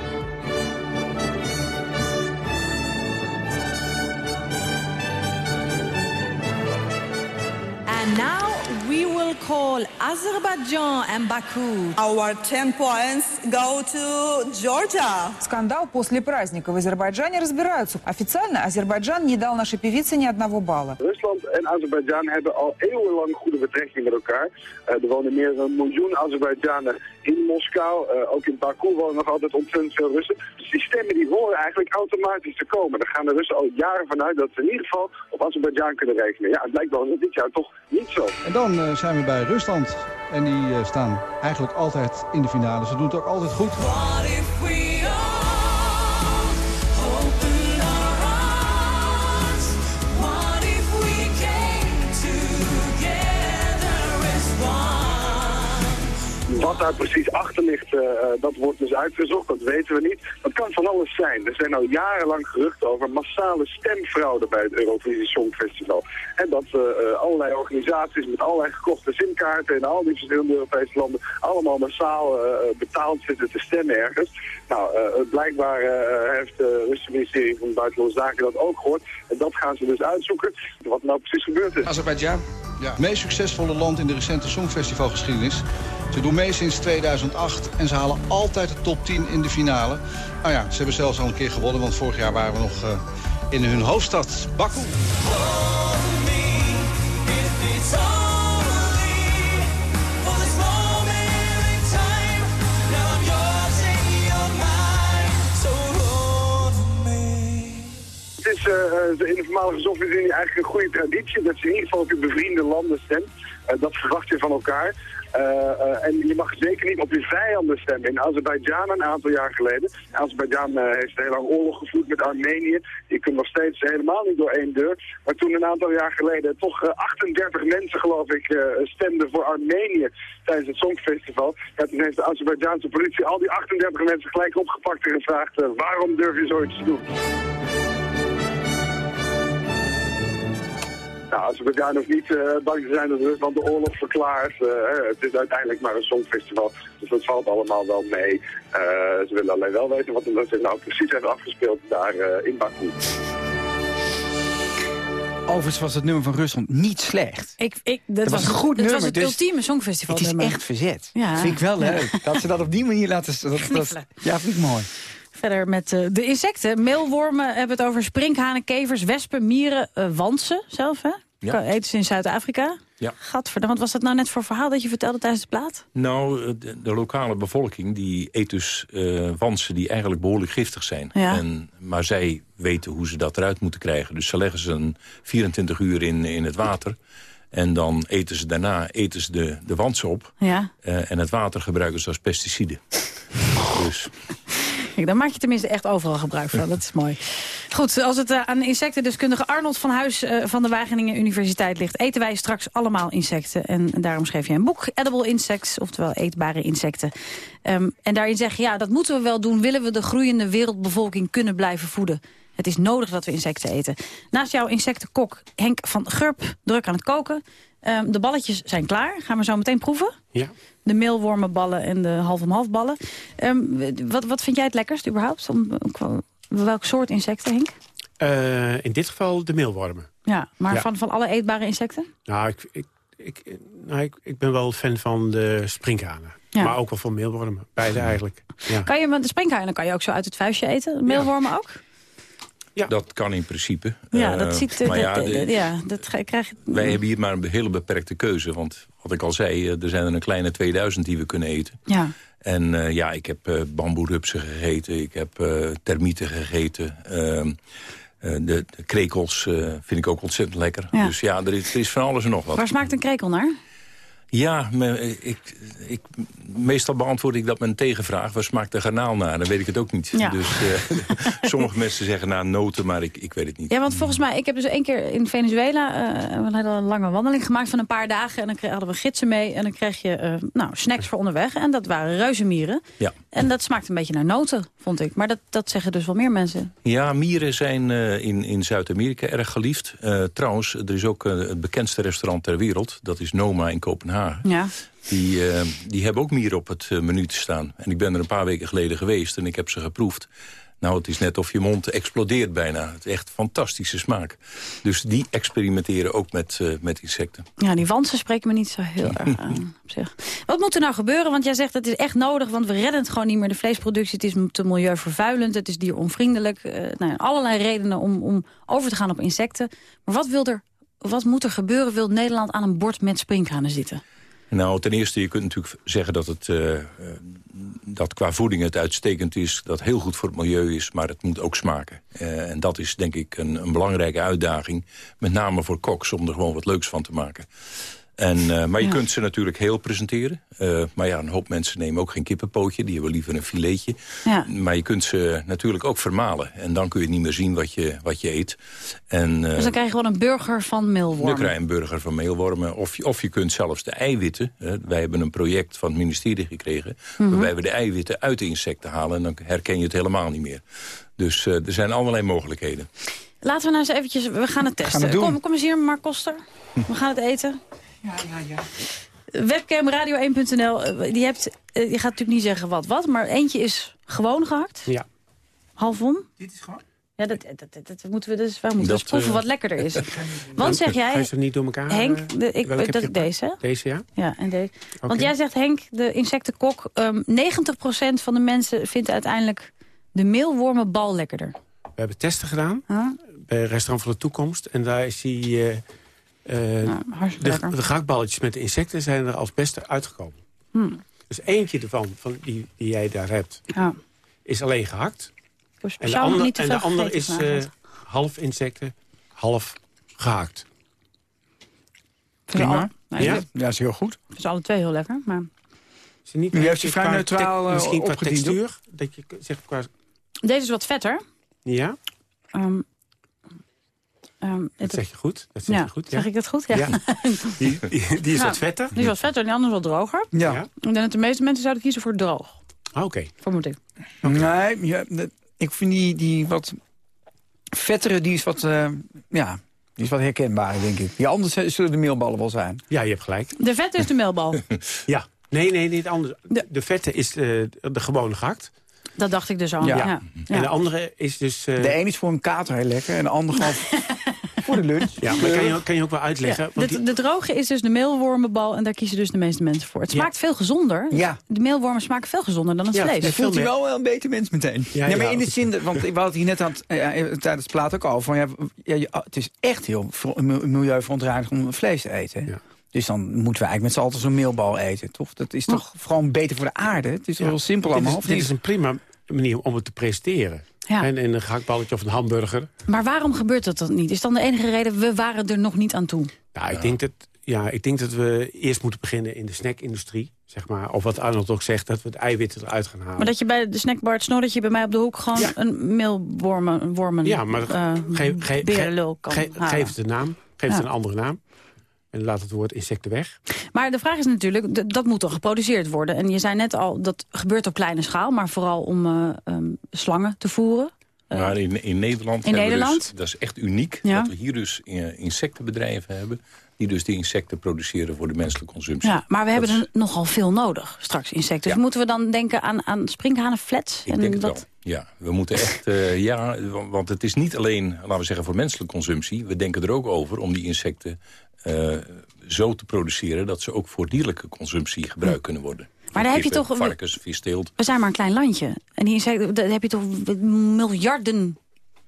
[SPEAKER 22] Now we will call Azerbaijan and Baku. Our 10 points go to Georgia.
[SPEAKER 23] Скандал после праздника. В Азербайджане разбираются. Официально Азербайджан не dal нашей певице ни одного балла.
[SPEAKER 24] Rusland en Azerbeidzjan hebben al eeuwenlang goede betrekkingen met elkaar. Eh, er wonen meer dan een miljoen Azerbeidzjanen in Moskou. Eh, ook in Baku wonen nog altijd ontzettend veel Russen. Dus die stemmen die horen eigenlijk automatisch te komen. Daar gaan de Russen al jaren vanuit dat ze in ieder geval op Azerbeidzjan kunnen rekenen. Ja, het blijkbaar was het dit jaar toch niet zo.
[SPEAKER 21] En dan eh, zijn we bij Rusland. En die eh, staan eigenlijk altijd in de finale. Ze doen het ook altijd goed.
[SPEAKER 24] Wat daar precies achter ligt, eh, eh, dat wordt dus uitgezocht, dat weten we niet. Dat kan van alles zijn. Er zijn al jarenlang geruchten over massale stemfraude bij het Eurovisie Songfestival. En dat eh, allerlei organisaties met allerlei gekochte simkaarten in al die verschillende Europese landen allemaal massaal eh, betaald zitten te stemmen ergens. Nou, eh, blijkbaar heeft het Russische ministerie van Buitenlandse Zaken dat ook gehoord. En dat gaan ze dus uitzoeken, wat nou precies gebeurd is.
[SPEAKER 21] Azerbeidzjan, ja. het meest succesvolle land in de recente Songfestivalgeschiedenis. Ze doen mee sinds 2008 en ze halen altijd de top 10 in de finale. Nou ja, ze hebben zelfs al een keer gewonnen, want vorig jaar waren we nog eh, in hun hoofdstad, Baku.
[SPEAKER 24] Is eh, in de voormalige Sovjet-Unie eigenlijk een goede traditie dat je in ieder geval op je bevriende landen stemt. Eh, dat verwacht je van elkaar. Eh, eh, en je mag zeker niet op je vijanden stemmen. In Azerbeidzjan een aantal jaar geleden. Azerbeidzjan eh, heeft heel lang oorlog gevoerd met Armenië. Die kunnen nog steeds helemaal niet door één deur. Maar toen een aantal jaar geleden toch eh, 38 mensen geloof ik stemden voor Armenië tijdens het Songfestival. Ja, toen heeft de Azerbeidzjaanse politie al die 38 mensen gelijk opgepakt en gevraagd waarom durf je zoiets te doen. Nou, Azerbeidzjan hoeft niet eh, bang te zijn dat Rusland de oorlog verklaart. Eh, hè, het is uiteindelijk maar een songfestival, dus dat valt allemaal wel mee. Eh, ze willen alleen wel weten wat er zich nou precies heeft afgespeeld daar eh, in Baku.
[SPEAKER 8] Overigens was het nummer van Rusland niet slecht.
[SPEAKER 6] Ik, ik, dat,
[SPEAKER 8] Dat was een goed
[SPEAKER 6] het
[SPEAKER 8] nummer,
[SPEAKER 6] was het
[SPEAKER 8] dus
[SPEAKER 6] ultieme songfestival
[SPEAKER 8] Het is
[SPEAKER 6] nummer.
[SPEAKER 8] echt verzet.
[SPEAKER 6] Ja.
[SPEAKER 8] Vind ik wel leuk. Dat ze dat op die manier laten... Dat, dat, ja, vind ik mooi.
[SPEAKER 6] Verder met eh, de insecten. Meelwormen hebben het over sprinkhanen, kevers, wespen, mieren, eh wansen zelf, hè?
[SPEAKER 7] Ja.
[SPEAKER 6] Eten ze in Zuid-Afrika.
[SPEAKER 7] Ja.
[SPEAKER 6] Gadverdamme, wat was dat nou net voor verhaal dat je vertelde tijdens de plaat?
[SPEAKER 7] Nou, de, de lokale bevolking die eet dus eh wansen die eigenlijk behoorlijk giftig zijn.
[SPEAKER 6] Ja.
[SPEAKER 7] En, maar zij weten hoe ze dat eruit moeten krijgen. Dus ze leggen ze een 24 uur in, in het water. En dan eten ze daarna eten ze de, de wansen op.
[SPEAKER 6] Ja.
[SPEAKER 7] Eh, en het water gebruiken ze als pesticide. dus
[SPEAKER 6] Kijk, daar maak je tenminste echt overal gebruik van. Dat is mooi. Goed, als het eh, aan insectendeskundige Arnold van Huis eh, van de Wageningen Universiteit ligt... eten wij straks allemaal insecten. En daarom schreef je een boek, Edible Insects, oftewel eetbare insecten. Ehm, en daarin zeg je, ja, dat moeten we wel doen. Willen we de groeiende wereldbevolking kunnen blijven voeden? Het is nodig dat we insecten eten. Naast jouw insectenkok Henk van Gurp, druk aan het koken. Ehm, de balletjes zijn klaar. Gaan we zo meteen proeven.
[SPEAKER 9] Ja.
[SPEAKER 6] De meelwormenballen en de half-om-half ballen. Ehm, wat, wat vind jij het lekkerst überhaupt? Om, om- welk soort insecten, Henk?
[SPEAKER 9] Eh, in dit geval de meelwormen.
[SPEAKER 6] Ja, maar
[SPEAKER 9] Ja.
[SPEAKER 6] Van, van alle eetbare insecten?
[SPEAKER 9] Nou, ik, ik, ik, nou, ik, ik ben wel fan van de sprinkhanen.
[SPEAKER 6] Ja.
[SPEAKER 9] Maar ook wel van meelwormen. Beide eigenlijk. Ja.
[SPEAKER 6] Kan je, want de springkainen kan je ook zo uit het vuistje eten. Meelwormen ook?
[SPEAKER 7] Dat kan in principe.
[SPEAKER 6] Ja,
[SPEAKER 7] Eh,
[SPEAKER 6] dat ziet... eh,
[SPEAKER 7] maar ja, de-
[SPEAKER 6] ja, dat krijg je...
[SPEAKER 7] wij hebben hier maar een hele beperkte keuze. Want wat ik al zei, eh, er zijn er een kleine 2000 die we kunnen eten.
[SPEAKER 6] Ja.
[SPEAKER 7] En eh, ja, ik heb eh bamboerupsen gegeten, ik heb termieten gegeten. ehm, eh, de, de krekels vind ik ook ontzettend lekker.
[SPEAKER 6] Ja.
[SPEAKER 7] Dus ja, er is, er is van alles en nog wat.
[SPEAKER 6] Waar smaakt een krekel naar?
[SPEAKER 7] Ja, me- ik, ik, meestal beantwoord ik dat met een tegenvraag. Waar smaakt de garnaal naar? Dan weet ik het ook niet.
[SPEAKER 6] Ja.
[SPEAKER 7] Dus eh, sommige mensen zeggen naar noten, maar ik, ik weet het niet.
[SPEAKER 6] Ja, want volgens mij, ik heb dus één keer in Venezuela eh, een lange wandeling gemaakt van een paar dagen. En dan kreeg, hadden we gidsen mee en dan kreeg je eh, nou, snacks voor onderweg. En dat waren reuzenmieren.
[SPEAKER 7] Ja.
[SPEAKER 6] En dat smaakt een beetje naar noten, vond ik. Maar dat, dat zeggen dus wel meer mensen.
[SPEAKER 7] Ja, mieren zijn in, in Zuid-Amerika erg geliefd. Trouwens, er is ook het bekendste restaurant ter wereld. Dat is Noma in Kopenhagen.
[SPEAKER 6] Ja.
[SPEAKER 7] Die, eh, die hebben ook mieren op het eh, menu te staan. En ik ben er een paar weken geleden geweest en ik heb ze geproefd. Nou, het is net of je mond explodeert bijna. Het is echt fantastische smaak. Dus die experimenteren ook met, eh, met insecten.
[SPEAKER 6] Ja, die wansen spreken me niet zo heel erg aan op zich. Wat moet er nou gebeuren? Want jij zegt dat is echt nodig, want we redden het gewoon niet meer. De vleesproductie, het is te milieuvervuilend, het is dieronvriendelijk. eh nou, allerlei redenen om, om over te gaan op insecten. Maar wat, wil er, wat moet er gebeuren? Wil Nederland aan een bord met sprinkhanen zitten?
[SPEAKER 7] Nou, ten eerste, je kunt natuurlijk zeggen dat het eh, dat qua voeding het uitstekend is. Dat heel goed voor het milieu is, maar het moet ook smaken. Eh, en dat is denk ik een, een belangrijke uitdaging. Met name voor koks, om er gewoon wat leuks van te maken. En, eh, maar je
[SPEAKER 25] Ja.
[SPEAKER 7] kunt ze natuurlijk heel presenteren. Eh, maar ja, een hoop mensen nemen ook geen kippenpootje. Die hebben liever een filetje.
[SPEAKER 6] Ja.
[SPEAKER 7] Maar je kunt ze natuurlijk ook vermalen. En dan kun je niet meer zien wat je, wat je eet. En, eh,
[SPEAKER 6] Dus dan krijg je gewoon een burger van meelwormen.
[SPEAKER 7] dan krijg je een burger van meelwormen. Of, je- of je kunt zelfs de eiwitten... Hè, wij hebben een project van het ministerie gekregen...
[SPEAKER 6] Mhm.
[SPEAKER 7] waarbij we de eiwitten uit de insecten halen... en dan herken je het helemaal niet meer. Dus eh, er zijn allerlei mogelijkheden.
[SPEAKER 6] Laten we nou eens eventjes, we gaan het testen.
[SPEAKER 7] het
[SPEAKER 6] kom, kom eens hier, Mark Koster. We gaan het eten.
[SPEAKER 8] Ja, ja, ja.
[SPEAKER 6] Webcam radio1.nl, eh, die, hebt, eh, die gaat natuurlijk niet zeggen wat wat, maar eentje is gewoon gehakt.
[SPEAKER 9] Ja.
[SPEAKER 6] Half om.
[SPEAKER 8] Dit is gewoon?
[SPEAKER 6] Ja, dat, dat, dat, dat moeten we dus, wij moeten
[SPEAKER 9] Dat,
[SPEAKER 6] dus proeven
[SPEAKER 9] eh,
[SPEAKER 6] wat lekkerder is. Want zeg
[SPEAKER 9] Ga je
[SPEAKER 6] jij,
[SPEAKER 9] ze niet door elkaar? eh,
[SPEAKER 6] Henk, de, ik, dat,
[SPEAKER 9] je
[SPEAKER 6] deze hè?
[SPEAKER 9] Deze, ja?
[SPEAKER 6] Ja, en deze. Want jij zegt, Henk, de insectenkok, ehm 90% van de mensen vindt uiteindelijk de meelwormenbal lekkerder.
[SPEAKER 9] We hebben testen gedaan
[SPEAKER 6] Huh?
[SPEAKER 9] bij Restaurant van de Toekomst. En daar is die... eh, eh,
[SPEAKER 6] hartstikke
[SPEAKER 9] de, de gehaktballetjes met de insecten zijn er als beste uitgekomen.
[SPEAKER 6] Hmm.
[SPEAKER 9] Dus eentje ervan, van die, die jij daar hebt,
[SPEAKER 6] Ja.
[SPEAKER 9] is alleen gehakt. En de ander-
[SPEAKER 6] niet te
[SPEAKER 9] en de ander is eh, half insecten, half gehakt.
[SPEAKER 8] Prima.
[SPEAKER 6] Nou,
[SPEAKER 8] ja? ja, is heel goed.
[SPEAKER 6] Het is alle twee heel lekker, maar...
[SPEAKER 9] Is het niet
[SPEAKER 8] U heeft
[SPEAKER 9] een
[SPEAKER 8] ze vrij neutraal, eh,
[SPEAKER 9] Misschien qua textuur? Dat je zegt qua...
[SPEAKER 6] Deze is wat vetter.
[SPEAKER 9] Ja,
[SPEAKER 6] Ehm, ehm,
[SPEAKER 9] dat zeg je goed. Dat zeg
[SPEAKER 6] ja,
[SPEAKER 9] je goed.
[SPEAKER 6] zeg ik dat goed? Ja.
[SPEAKER 9] Ja. Die, die, die is
[SPEAKER 6] Ja,
[SPEAKER 9] wat vetter.
[SPEAKER 6] Die is wat vetter en die andere is wat droger.
[SPEAKER 8] Ja.
[SPEAKER 9] Ja.
[SPEAKER 6] Ik denk dat de meeste mensen zouden kiezen voor droog.
[SPEAKER 9] Ah, Oké.
[SPEAKER 6] Vermoed ik.
[SPEAKER 8] Nee, ja, ik vind die, die wat vettere, die is wat, eh, ja, die is wat herkenbaar, denk ik. Die anders eh, zullen de meelballen wel zijn.
[SPEAKER 9] Ja, je hebt gelijk.
[SPEAKER 6] De vette is de meelbal.
[SPEAKER 9] Ja. Nee, nee, niet anders. De, de vette is eh, de gewone gehakt.
[SPEAKER 6] Dat dacht ik dus al.
[SPEAKER 8] Ja.
[SPEAKER 6] Ja. Ja.
[SPEAKER 9] En de andere is dus... eh,
[SPEAKER 8] De een is voor een kater heel lekker en de ander gewoon voor de lunch.
[SPEAKER 9] Ja, maar kan je, kan je ook wel uitleggen?
[SPEAKER 6] Ja,
[SPEAKER 9] want
[SPEAKER 6] de,
[SPEAKER 9] die-
[SPEAKER 6] de droge is dus de meelwormenbal en daar kiezen dus de meeste mensen voor. Het
[SPEAKER 9] Ja.
[SPEAKER 6] smaakt veel gezonder.
[SPEAKER 8] Ja.
[SPEAKER 6] De meelwormen smaken veel gezonder dan het
[SPEAKER 9] Ja,
[SPEAKER 6] vlees.
[SPEAKER 8] Je voelt hij wel een beter mens meteen.
[SPEAKER 9] Ja,
[SPEAKER 8] nee, maar in de zin, dat- want we hadden het hier net aan het, eh, eh, tijdens het plaat ook al van, ja, ja, je- ah, het is echt heel vro- mil- milieuverontreinigend om vlees te eten.
[SPEAKER 9] Ja.
[SPEAKER 8] Dus dan moeten we eigenlijk met z'n allen zo'n meelbal eten, toch? Dat is toch gewoon beter voor de aarde? Het is heel simpel
[SPEAKER 9] dit
[SPEAKER 8] allemaal.
[SPEAKER 9] is,
[SPEAKER 8] of
[SPEAKER 9] dit is een prima manier om het te presenteren.
[SPEAKER 6] Ja.
[SPEAKER 9] En in een gehaktballetje of een hamburger.
[SPEAKER 6] Maar waarom gebeurt dat dan niet? Is dan de enige reden, we waren er nog niet aan toe.
[SPEAKER 9] Nou, ik, denk dat, ja, ik denk dat we eerst moeten beginnen in de snackindustrie. Zeg maar. Of wat Arnold ook zegt, dat we het eiwitten eruit gaan halen.
[SPEAKER 6] Maar dat je bij de snackbar het snorretje bij mij op de hoek gewoon
[SPEAKER 9] Ja.
[SPEAKER 6] een meelwormen wormen,
[SPEAKER 9] ja, maar
[SPEAKER 6] eh,
[SPEAKER 9] geef, het een naam. Geef
[SPEAKER 6] Ja.
[SPEAKER 9] het een andere naam. En laat het woord insecten weg.
[SPEAKER 6] Maar de vraag is natuurlijk, dat moet toch geproduceerd worden. En je zei net al, dat gebeurt op kleine schaal, maar vooral om eh, ehm, slangen te voeren. Eh,
[SPEAKER 7] maar in, in Nederland,
[SPEAKER 6] in
[SPEAKER 7] hebben we
[SPEAKER 6] Nederland?
[SPEAKER 7] Dus, dat is echt uniek
[SPEAKER 6] Ja.
[SPEAKER 7] dat we hier dus eh, insectenbedrijven hebben... die dus die insecten produceren voor de menselijke consumptie.
[SPEAKER 6] Ja, maar we
[SPEAKER 7] Dat
[SPEAKER 6] hebben
[SPEAKER 7] is-
[SPEAKER 6] er nogal veel nodig, straks insecten.
[SPEAKER 7] Ja.
[SPEAKER 6] Dus moeten we dan denken aan, aan sprinkhanenflats?
[SPEAKER 7] Ik denk het wel. Ja, we moeten echt, eh, ja, wa- want het is niet alleen, laten we zeggen, voor menselijke consumptie. We denken er ook over om die insecten eh, zo te produceren... dat ze ook voor dierlijke consumptie gebruikt kunnen worden.
[SPEAKER 6] Maar daar heb je toch...
[SPEAKER 7] Varkens.
[SPEAKER 6] We zijn maar een klein landje. En die insecten, daar heb je toch miljarden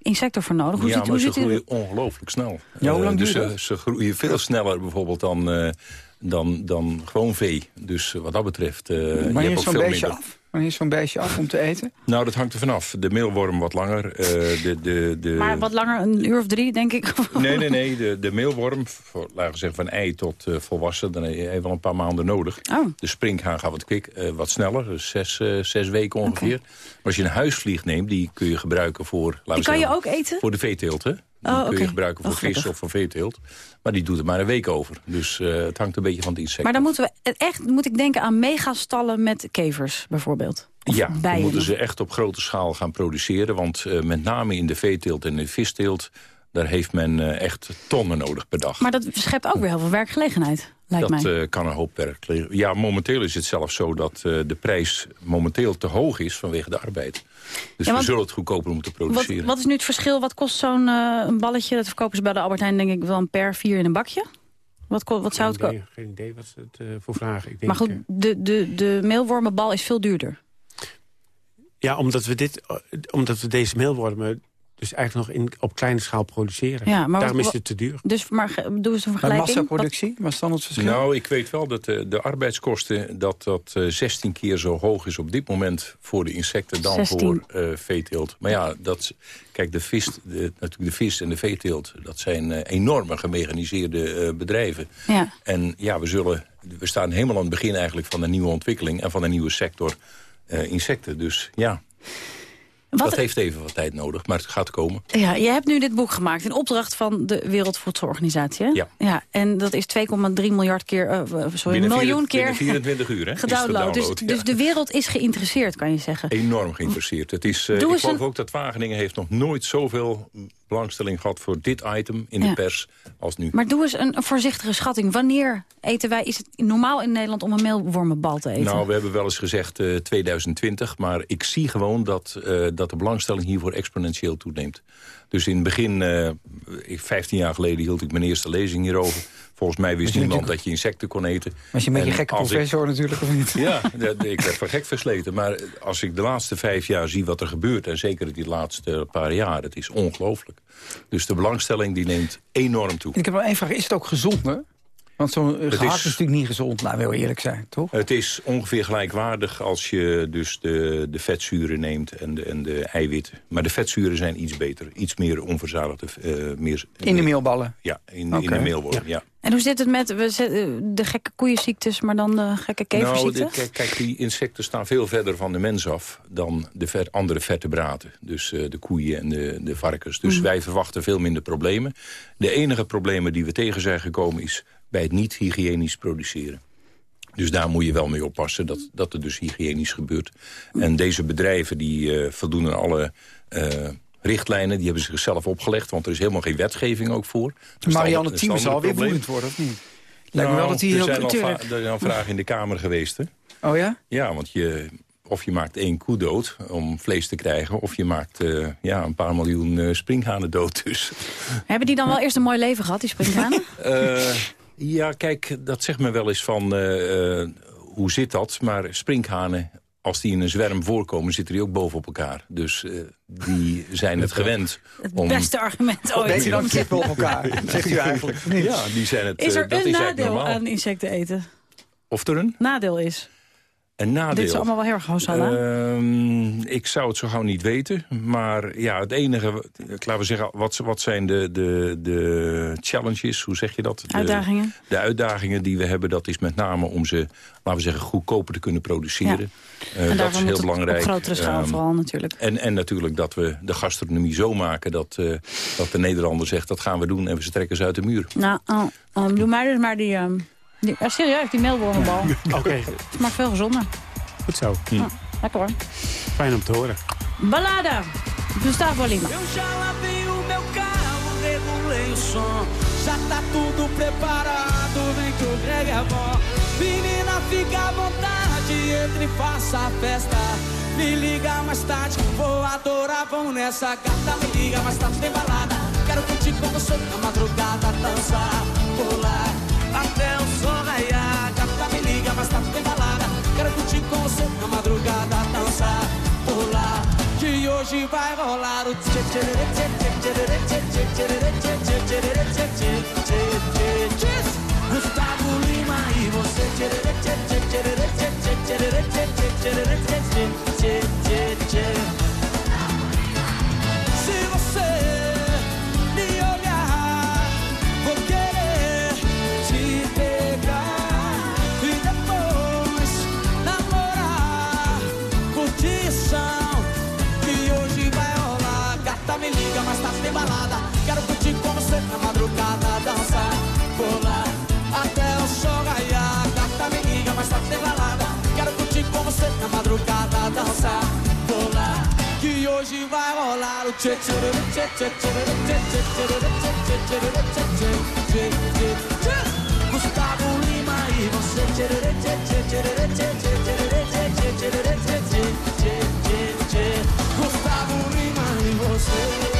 [SPEAKER 6] insecten voor nodig? Hoe
[SPEAKER 7] ja,
[SPEAKER 6] ziet,
[SPEAKER 7] maar
[SPEAKER 6] hoe
[SPEAKER 7] ze groeien ongelooflijk snel.
[SPEAKER 6] Ja, hoe
[SPEAKER 7] Eh,
[SPEAKER 6] lang
[SPEAKER 7] dus ze,
[SPEAKER 6] dat?
[SPEAKER 7] ze groeien veel sneller bijvoorbeeld dan, eh, dan, dan gewoon vee. Dus eh, wat dat betreft... eh, je hebt ook veel
[SPEAKER 8] beestje
[SPEAKER 7] minder-
[SPEAKER 8] af? Wanneer is zo'n beestje af om te eten?
[SPEAKER 7] Nou, dat hangt er vanaf. De meelworm wat langer. eh, de, de, de...
[SPEAKER 6] Maar wat langer, een uur of drie, denk ik.
[SPEAKER 7] Nee, nee, nee. De, de meelworm, voor, laten we zeggen van ei tot eh, volwassen, dan heb je wel een paar maanden nodig.
[SPEAKER 6] Oh.
[SPEAKER 7] De springhaan gaat wat kwik, eh, wat sneller, dus zes, eh, zes weken ongeveer. Maar als je een huisvlieg neemt, die kun je gebruiken voor... Laten
[SPEAKER 6] Die kan je ook eten?
[SPEAKER 7] Voor de veeteelt, hè? Die
[SPEAKER 6] Oh,
[SPEAKER 7] kun je gebruiken voor
[SPEAKER 6] Oh,
[SPEAKER 7] vis of voor veeteelt. Maar die doet er maar een week over. Dus eh, het hangt een beetje van het insect
[SPEAKER 6] Maar dan
[SPEAKER 7] af.
[SPEAKER 6] moeten we echt, moet ik denken aan megastallen met kevers, bijvoorbeeld. Of
[SPEAKER 7] Ja, dan moeten ze echt op grote schaal gaan produceren. Want eh, met name in de veeteelt en de visteelt... daar heeft men eh, echt tonnen nodig per dag.
[SPEAKER 6] Maar dat schept ook weer heel veel werkgelegenheid, lijkt
[SPEAKER 7] dat
[SPEAKER 6] mij.
[SPEAKER 7] eh, kan een hoop werk leveren. Ja, momenteel is het zelfs zo dat eh, de prijs momenteel te hoog is vanwege de arbeid. Dus
[SPEAKER 6] Ja, want-
[SPEAKER 7] we zullen het goedkoper moeten
[SPEAKER 6] wat,
[SPEAKER 7] produceren.
[SPEAKER 6] wat is nu het verschil? Wat kost zo'n eh, een balletje? Dat verkopen ze bij de Albert Heijn denk ik wel een per vier in een bakje. Wat, wat zou het kosten?
[SPEAKER 9] geen idee wat ze het eh, voor vragen. Ik denk,
[SPEAKER 6] Maar goed, de, de, de meelwormenbal is veel duurder.
[SPEAKER 9] ja, omdat we, dit, omdat we deze meelwormen dus eigenlijk nog in, op kleine schaal produceren.
[SPEAKER 6] Ja, maar
[SPEAKER 9] Daarom
[SPEAKER 6] wat-
[SPEAKER 9] is het te duur.
[SPEAKER 6] Dus, maar ge- doe eens een
[SPEAKER 8] Maar
[SPEAKER 6] vergelijking.
[SPEAKER 8] massaproductie, wat is dan het verschil?
[SPEAKER 7] Nou, ik weet wel dat de, de arbeidskosten dat dat eh, 16 keer zo hoog is op dit moment voor de insecten dan
[SPEAKER 6] 16.
[SPEAKER 7] voor eh veeteelt. Maar ja, dat, kijk, de vis, de, natuurlijk de vis en de veeteelt, dat zijn eh, enorme gemechaniseerde eh, bedrijven.
[SPEAKER 6] Ja.
[SPEAKER 7] En ja, we, zullen, we staan helemaal aan het begin eigenlijk van een nieuwe ontwikkeling en van een nieuwe sector eh, insecten. Dus ja,
[SPEAKER 6] Wat-
[SPEAKER 7] dat heeft even wat tijd nodig, maar het gaat komen.
[SPEAKER 6] Ja, je hebt nu dit boek gemaakt in opdracht van de Wereldvoedselorganisatie. Hè?
[SPEAKER 7] Ja.
[SPEAKER 6] ja. En dat is 2,3 miljard keer, eh, sorry,
[SPEAKER 7] Binnen
[SPEAKER 6] miljoen
[SPEAKER 7] 24
[SPEAKER 6] keer
[SPEAKER 7] binnen 24 uur, hè,
[SPEAKER 6] gedownload. Dus,
[SPEAKER 7] ja.
[SPEAKER 6] dus de wereld is geïnteresseerd, kan je zeggen.
[SPEAKER 7] Enorm geïnteresseerd. Het is,
[SPEAKER 6] Doe
[SPEAKER 7] ik geloof
[SPEAKER 6] een-
[SPEAKER 7] ook dat Wageningen heeft nog nooit zoveel belangstelling gehad voor dit item in
[SPEAKER 6] Ja.
[SPEAKER 7] de pers als nu.
[SPEAKER 6] Maar doe eens een, een voorzichtige schatting. Wanneer eten wij, is het normaal in Nederland om een meelwormenbal te eten?
[SPEAKER 7] Nou, we hebben wel eens gezegd eh, 2020, maar ik zie gewoon dat, eh, dat de belangstelling hiervoor exponentieel toeneemt. Dus in het begin, eh, ik, 15 jaar geleden hield ik mijn eerste lezing hierover. Volgens mij wist niemand dat je insecten kon eten.
[SPEAKER 8] Was je een beetje gekke
[SPEAKER 7] ik-
[SPEAKER 8] professor natuurlijk, of niet?
[SPEAKER 7] Ja, ik werd van gek versleten. Maar als ik de laatste vijf jaar zie wat er gebeurt... en zeker die laatste paar jaar, het is ongelooflijk. Dus de belangstelling die neemt enorm toe.
[SPEAKER 8] Ik heb wel één vraag. Is het ook gezonder? Want zo'n eh, gehakt
[SPEAKER 7] is-
[SPEAKER 8] is natuurlijk niet gezond, laten we wel eerlijk zijn, toch?
[SPEAKER 7] Het is ongeveer gelijkwaardig als je dus de, de vetzuren neemt en de, en de eiwitten. Maar de vetzuren zijn iets beter. Iets meer onverzadigde... eh, meer,
[SPEAKER 8] In de meelballen?
[SPEAKER 7] Ja, in, in de meelworm, ja.
[SPEAKER 6] En hoe zit het met we zetten de gekke koeienziektes, maar dan de gekke
[SPEAKER 7] Nou,
[SPEAKER 6] keverziekte?
[SPEAKER 7] de- kijk, kijk, die insecten staan veel verder van de mens af dan de ver- andere vertebraten. Dus eh, de koeien en de, de varkens. Dus
[SPEAKER 6] Mhm.
[SPEAKER 7] wij verwachten veel minder problemen. De enige problemen die we tegen zijn gekomen is bij het niet hygiënisch produceren. Dus daar moet je wel mee oppassen dat, dat het dus hygiënisch gebeurt. En deze bedrijven die eh, voldoen aan alle eh, richtlijnen. Die hebben zichzelf opgelegd, want er is helemaal geen wetgeving ook voor. Dat is
[SPEAKER 8] Marianne Thieme zal weer woedend worden, of niet? Lijkt me wel
[SPEAKER 7] Nou,
[SPEAKER 8] dat hij
[SPEAKER 7] er
[SPEAKER 8] heel...
[SPEAKER 7] zijn va- er zijn al vragen in de Kamer geweest, hè?
[SPEAKER 8] Oh ja?
[SPEAKER 7] Ja, want je, of je maakt één koe dood om vlees te krijgen... of je maakt eh, ja, een paar miljoen eh, springhanen dood. Dus.
[SPEAKER 6] Hebben die dan wel eerst een mooi leven gehad, die springhanen?
[SPEAKER 7] Eh, ja, kijk, dat zegt me wel eens van... eh, eh, hoe zit dat? Maar springhanen, als die in een zwerm voorkomen... zitten die ook boven op elkaar. Dus eh, die zijn het gewend
[SPEAKER 6] Het
[SPEAKER 7] om...
[SPEAKER 6] beste argument ooit.
[SPEAKER 8] Weet je dan kippen op elkaar? Zegt u eigenlijk.
[SPEAKER 7] Ja, die zijn het,
[SPEAKER 6] Is er
[SPEAKER 7] dat
[SPEAKER 6] een
[SPEAKER 7] is eigenlijk
[SPEAKER 6] nadeel
[SPEAKER 7] normaal.
[SPEAKER 6] aan insecten eten?
[SPEAKER 7] Of er een?
[SPEAKER 6] Nadeel is?
[SPEAKER 7] Een nadeel.
[SPEAKER 6] Dit is allemaal wel heel erg Hosanna.
[SPEAKER 7] Ehm, ik zou het zo gauw niet weten. Maar ja, het enige, laten we zeggen, wat, wat zijn de, de, de challenges, hoe zeg je dat? De,
[SPEAKER 6] Uitdagingen?
[SPEAKER 7] De uitdagingen die we hebben, dat is met name om ze, laten we zeggen, goedkoper te kunnen produceren.
[SPEAKER 6] Ja.
[SPEAKER 7] Eh,
[SPEAKER 6] en
[SPEAKER 7] dat is heel belangrijk.
[SPEAKER 6] op grotere schaal
[SPEAKER 7] Ehm,
[SPEAKER 6] vooral natuurlijk.
[SPEAKER 7] en, en natuurlijk dat we de gastronomie zo maken dat, eh, dat de Nederlander zegt, dat gaan we doen en we trekken ze uit de muur.
[SPEAKER 6] Nou, oh, oh, doe mij dus maar die... ehm die ah, serieus, die meelwormenbal.
[SPEAKER 9] Oké,
[SPEAKER 6] Het smaakt veel gezonder.
[SPEAKER 9] goed zo.
[SPEAKER 6] Ja, lekker hoor.
[SPEAKER 9] Fijn om te horen.
[SPEAKER 6] Ballade! Gustavo Lima.
[SPEAKER 11] Eu já lavei o meu carro, regulei o som. Já tá tudo preparado, vem que o Greg é bom. Menina, fica à vontade, entre e faça a festa. Me liga mais tarde, vou adorar, vamos nessa gata. Me liga mais tarde, tem balada. Quero curtir com você na madrugada, dançar, na madrugada, dançar, pular. Que hoje vai rolar o Gustavo Lima e você tchê tchê tchê tchê Gustavo Lima e você tchê tchê tchê tchê tchê tchê tchê tchê tchê tchê tchê tchê tchê Gustavo Lima e você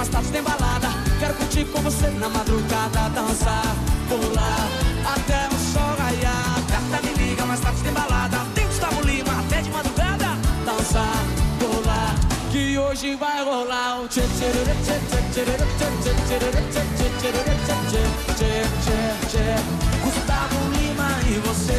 [SPEAKER 11] Mas tarde tem balada. Quero curtir com você na madrugada, dançar, pular até o sol raiar. Gata, me liga, mas tarde tem balada. Tem Gustavo Lima até de madrugada, dançar, pular. Que hoje vai rolar o Gustavo Lima e você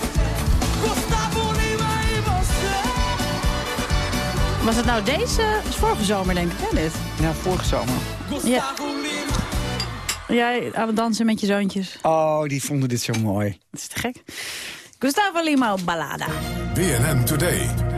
[SPEAKER 6] Was het nou deze? Het is vorige zomer, denk ik, hè, dit?
[SPEAKER 8] Ja, vorige zomer.
[SPEAKER 6] Ja. Jij aan het dansen met je zoontjes.
[SPEAKER 8] Oh, die vonden dit zo mooi.
[SPEAKER 6] Dat is te gek. Gustavo Lima Ballada.
[SPEAKER 5] BNN Today.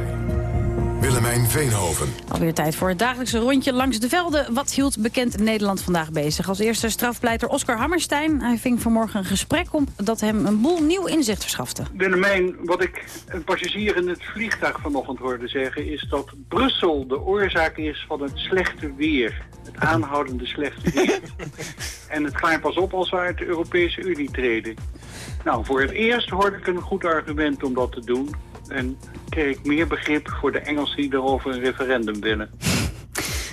[SPEAKER 5] Willemijn Veenhoven.
[SPEAKER 6] Alweer tijd voor het dagelijkse rondje langs de velden. Wat hield bekend Nederland vandaag bezig? Als eerste strafpleiter Oscar Hammerstein. Hij ving vanmorgen een gesprek op dat hem een boel nieuw inzicht verschafte.
[SPEAKER 26] Willemijn, wat ik een passagier in het vliegtuig vanochtend hoorde zeggen... is dat Brussel de oorzaak is van het slechte weer. Het aanhoudende slechte weer. en het klaart pas op als we uit de Europese Unie treden. Nou, voor het eerst hoorde ik een goed argument om dat te doen. En kreeg ik meer begrip voor de Engelsen die erover een referendum willen.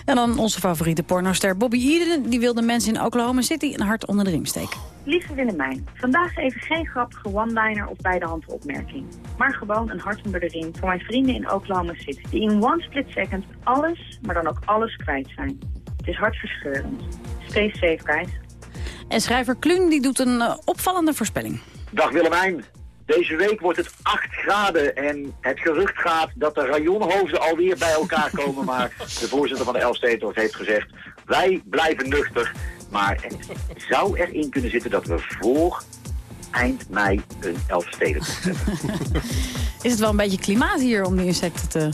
[SPEAKER 6] En dan onze favoriete pornoster Bobby Eden. Die wilde mensen in Oklahoma City een hart onder de riem steken.
[SPEAKER 27] Lieve Willemijn, vandaag even geen grappige one-liner of bij de hand opmerking. Maar gewoon een hart onder de riem voor mijn vrienden in Oklahoma City. Die in one split second alles, maar dan ook alles kwijt zijn. Het is hartverscheurend. Stay safe, guys.
[SPEAKER 6] En schrijver Kluun die doet een eh, opvallende voorspelling.
[SPEAKER 28] Dag Willemijn. Deze week wordt het 8 graden en het gerucht gaat dat de rajonhoofden alweer bij elkaar komen. Maar de voorzitter van de Elfstedentocht heeft gezegd, wij blijven nuchter. Maar het zou erin kunnen zitten dat we voor eind mei een Elfstedentocht hebben.
[SPEAKER 6] Is het wel een beetje klimaat hier om die insecten te...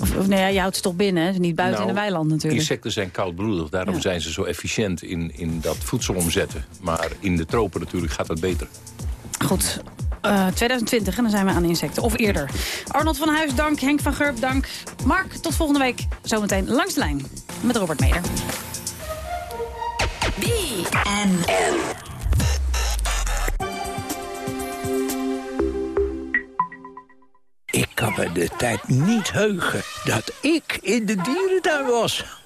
[SPEAKER 6] Of, of nee, ja, je houdt ze toch binnen, hè? niet buiten in de
[SPEAKER 7] Nou,
[SPEAKER 6] weiland natuurlijk.
[SPEAKER 7] Insecten zijn koudbloedig, daarom
[SPEAKER 6] Ja.
[SPEAKER 7] zijn ze zo efficiënt in, in dat voedsel omzetten. Maar in de tropen natuurlijk gaat dat beter.
[SPEAKER 6] Goed, eh, 2020 en dan zijn we aan insecten. Of eerder. Arnold van Huis, dank. Henk van Gurp, dank. Mark, tot volgende week. Zometeen langs de lijn met Robert Meder.
[SPEAKER 29] BNN.
[SPEAKER 30] kan me de tijd niet heugen dat ik in de dierentuin was.